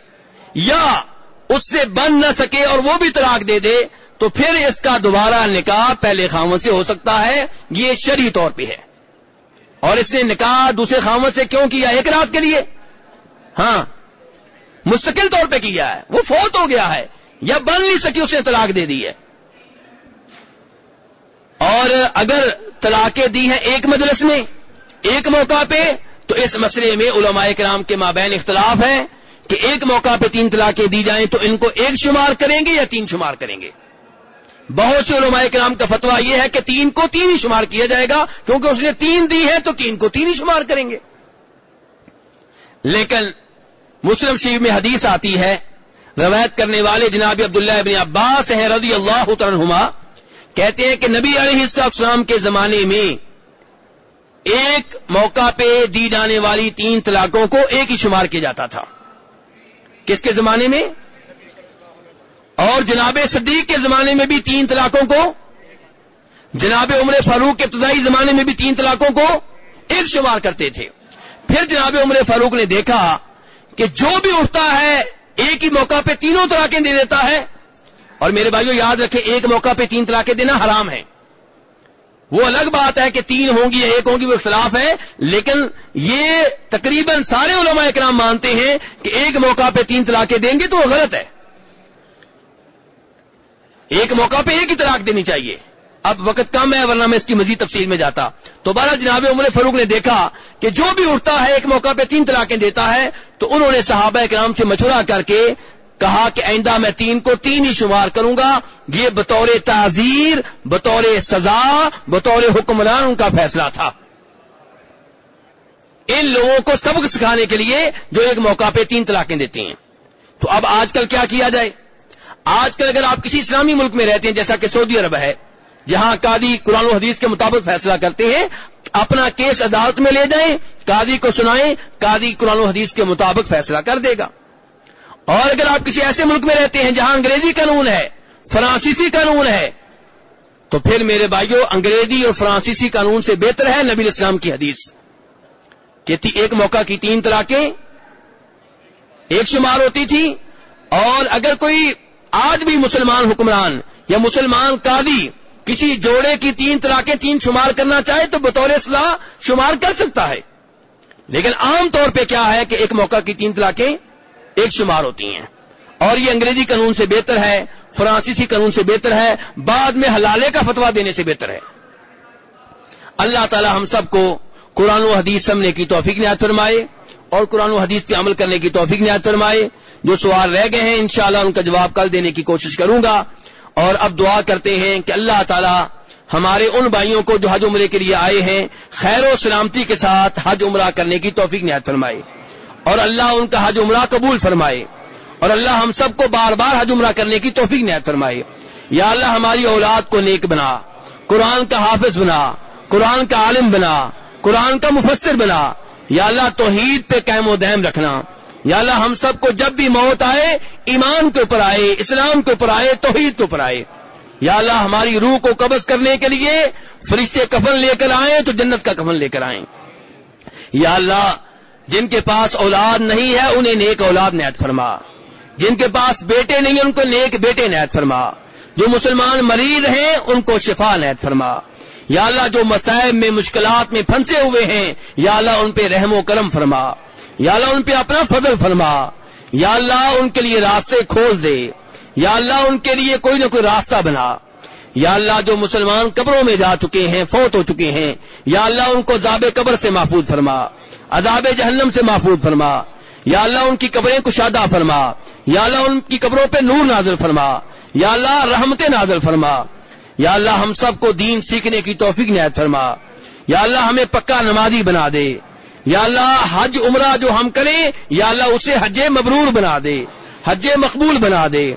یا اس سے بن نہ سکے اور وہ بھی طلاق دے دے، تو پھر اس کا دوبارہ نکاح پہلے خامن سے ہو سکتا ہے۔ یہ شری طور پہ ہے۔ اور اس نے نکاح دوسرے خامن سے کیوں کیا؟ ایک رات کے لیے۔ ہاں۔ مستقل طور پہ کیا ہے۔ وہ فوت ہو گیا ہے۔ یا بن نہیں سکی، اس نے طلاق دے دی ہے۔ اور اگر طلاقیں دی ہیں ایک مجلس میں، ایک موقع پہ تو اس مسئلے میں علماء کرام کے مابین اختلاف ہے کہ ایک موقع پہ تین طلاقیں دی جائیں تو ان کو ایک شمار کریں گے یا تین شمار کریں گے؟ بہت سے علماء کرام کا فتویٰ یہ ہے کہ تین کو تین ہی شمار کیا جائے گا، کیونکہ اس نے تین دی ہے تو تین کو تین ہی شمار کریں گے۔ لیکن مسلم شریف میں حدیث آتی ہے، روایت کرنے والے جناب عبداللہ ابن عباس ہیں رضی اللہ عنہما، کہتے ہیں کہ نبی علیہ السلام کے زمانے میں ایک موقع پہ دی جانے والی تین طلاقوں کو ایک ہی شمار کیا جاتا تھا۔ کس کے زمانے میں؟ اور جناب صدیق کے زمانے میں بھی تین طلاقوں کو، جناب عمر فاروق کے ابتدائی زمانے میں بھی تین طلاقوں کو ایک شمار کرتے تھے۔ پھر جناب عمر فاروق نے دیکھا کہ جو بھی اٹھتا ہے، ایک ہی موقع پہ تینوں طلاقیں دے دیتا ہے۔ اور میرے بھائیو، یاد رکھیں، ایک موقع پہ تین طلاقیں دینا حرام ہے۔ وہ الگ بات ہے کہ تین ہوں گی یا ایک ہوں گی وہ اختلاف ہے، لیکن یہ تقریباً سارے علماء اکرام مانتے ہیں کہ ایک موقع پہ تین طلاقیں دیں گے تو وہ غلط ہے۔ ایک موقع پہ ایک ہی طلاق دینی چاہیے۔ اب وقت کم ہے ورنہ میں اس کی مزید تفصیل میں جاتا۔ تو بارہ جناب عمر فروغ نے دیکھا کہ جو بھی اٹھتا ہے، ایک موقع پہ تین طلاقیں دیتا ہے، تو انہوں نے صحابہ اکرام سے مشورہ کر کے کہا کہ آئندہ میں تین کو تین ہی شمار کروں گا۔ یہ بطور تعزیر بطور سزا، بطور حکمران ان کا فیصلہ تھا۔ ان لوگوں کو سبق سکھانے کے لیے جو ایک موقع پہ تین طلاقیں دیتے ہیں۔ تو اب آج کل کیا کیا جائے؟ آج کل اگر آپ کسی اسلامی ملک میں رہتے ہیں، جیسا کہ سعودی عرب ہے، جہاں قاضی قرآن و حدیث کے مطابق فیصلہ کرتے ہیں، اپنا کیس عدالت میں لے جائیں، قاضی کو سنائیں، قاضی قرآن و حدیث کے مطابق فیصلہ کر دے گا۔ اور اگر آپ کسی ایسے ملک میں رہتے ہیں جہاں انگریزی قانون ہے، فرانسیسی قانون ہے، تو پھر میرے بھائیوں انگریزی اور فرانسیسی قانون سے بہتر ہے نبی اسلام کی حدیث۔ کہ ایک موقع کی تین طلاقیں، ایک شمار ہوتی تھی، اور اگر کوئی آج بھی مسلمان حکمران یا مسلمان قاضی کسی جوڑے کی تین طلاقیں، تین شمار کرنا چاہے، تو بطور اصلاح شمار کر سکتا ہے۔ لیکن عام طور پہ کیا ہے کہ ایک موقع کی تین طلاقیں ایک شمار ہوتی ہیں۔ اور یہ انگریزی قانون سے بہتر ہے، فرانسیسی قانون سے بہتر ہے، بعد میں حلالے کا فتوا دینے سے بہتر ہے۔ اللہ تعالی ہم سب کو قرآن و حدیث سمنے کی توفیق نہایت فرمائے اور قرآن و حدیث پہ عمل کرنے کی توفیق نہایت فرمائے۔ جو سوال رہ گئے ہیں، انشاءاللہ ان کا جواب کل دینے کی کوشش کروں گا۔ اور اب دعا کرتے ہیں کہ اللہ تعالی ہمارے ان بھائیوں کو جو حج عمرے کے لیے آئے ہیں، خیر و سلامتی کے ساتھ حج عمرہ کرنے کی توفیق نہایت فرمائے۔ اور اللہ ان کا حج عمرہ قبول فرمائے اور اللہ ہم سب کو بار بار حج عمرہ کرنے کی توفیق نہایت فرمائے۔ یا اللہ ہماری اولاد کو نیک بنا، قرآن کا حافظ بنا، قرآن کا عالم بنا، قرآن کا مفسر بنا۔ یا اللہ توحید پہ قائم و دائم رکھنا۔ یا اللہ ہم سب کو جب بھی موت آئے، ایمان کے اوپر آئے، اسلام کے اوپر آئے، توحید کے اوپر آئے۔ یا اللہ ہماری روح کو قبض کرنے کے لیے فرشتے کفن لے کر آئیں تو جنت کا کفن لے کر آئیں۔ یا اللہ جن کے پاس اولاد نہیں ہے، انہیں نیک اولاد نیت فرما۔ جن کے پاس بیٹے نہیں ہیں، ان کو نیک بیٹے نیت فرما۔ جو مسلمان مریض ہیں، ان کو شفا نیت فرما۔ یا اللہ، جو مسائب میں، مشکلات میں پھنسے ہوئے ہیں، یا اللہ، ان پہ رحم و کرم فرما۔ یا اللہ، ان پہ اپنا فضل فرما۔ یا اللہ، ان کے لیے راستے کھول دے۔ یا اللہ، ان کے لیے کوئی نہ کوئی راستہ بنا۔ یا اللہ، جو مسلمان قبروں میں جا چکے ہیں، فوت ہو چکے ہیں۔ یا اللہ، ان کو زاب قبر سے محفوظ فرما۔ عذاب جہنم سے محفوظ فرما۔ یا اللہ ان کی قبریں کشادہ فرما۔ یا اللہ ان کی قبروں پہ نور نازل فرما۔ یا اللہ رحمت نازل فرما۔ یا اللہ ہم سب کو دین سیکھنے کی توفیق نہایت فرما۔ یا اللہ ہمیں پکا نمازی بنا دے۔ یا اللہ حج عمرہ جو ہم کریں، یا اللہ اسے حج مبرور بنا دے۔ حج مقبول بنا دے۔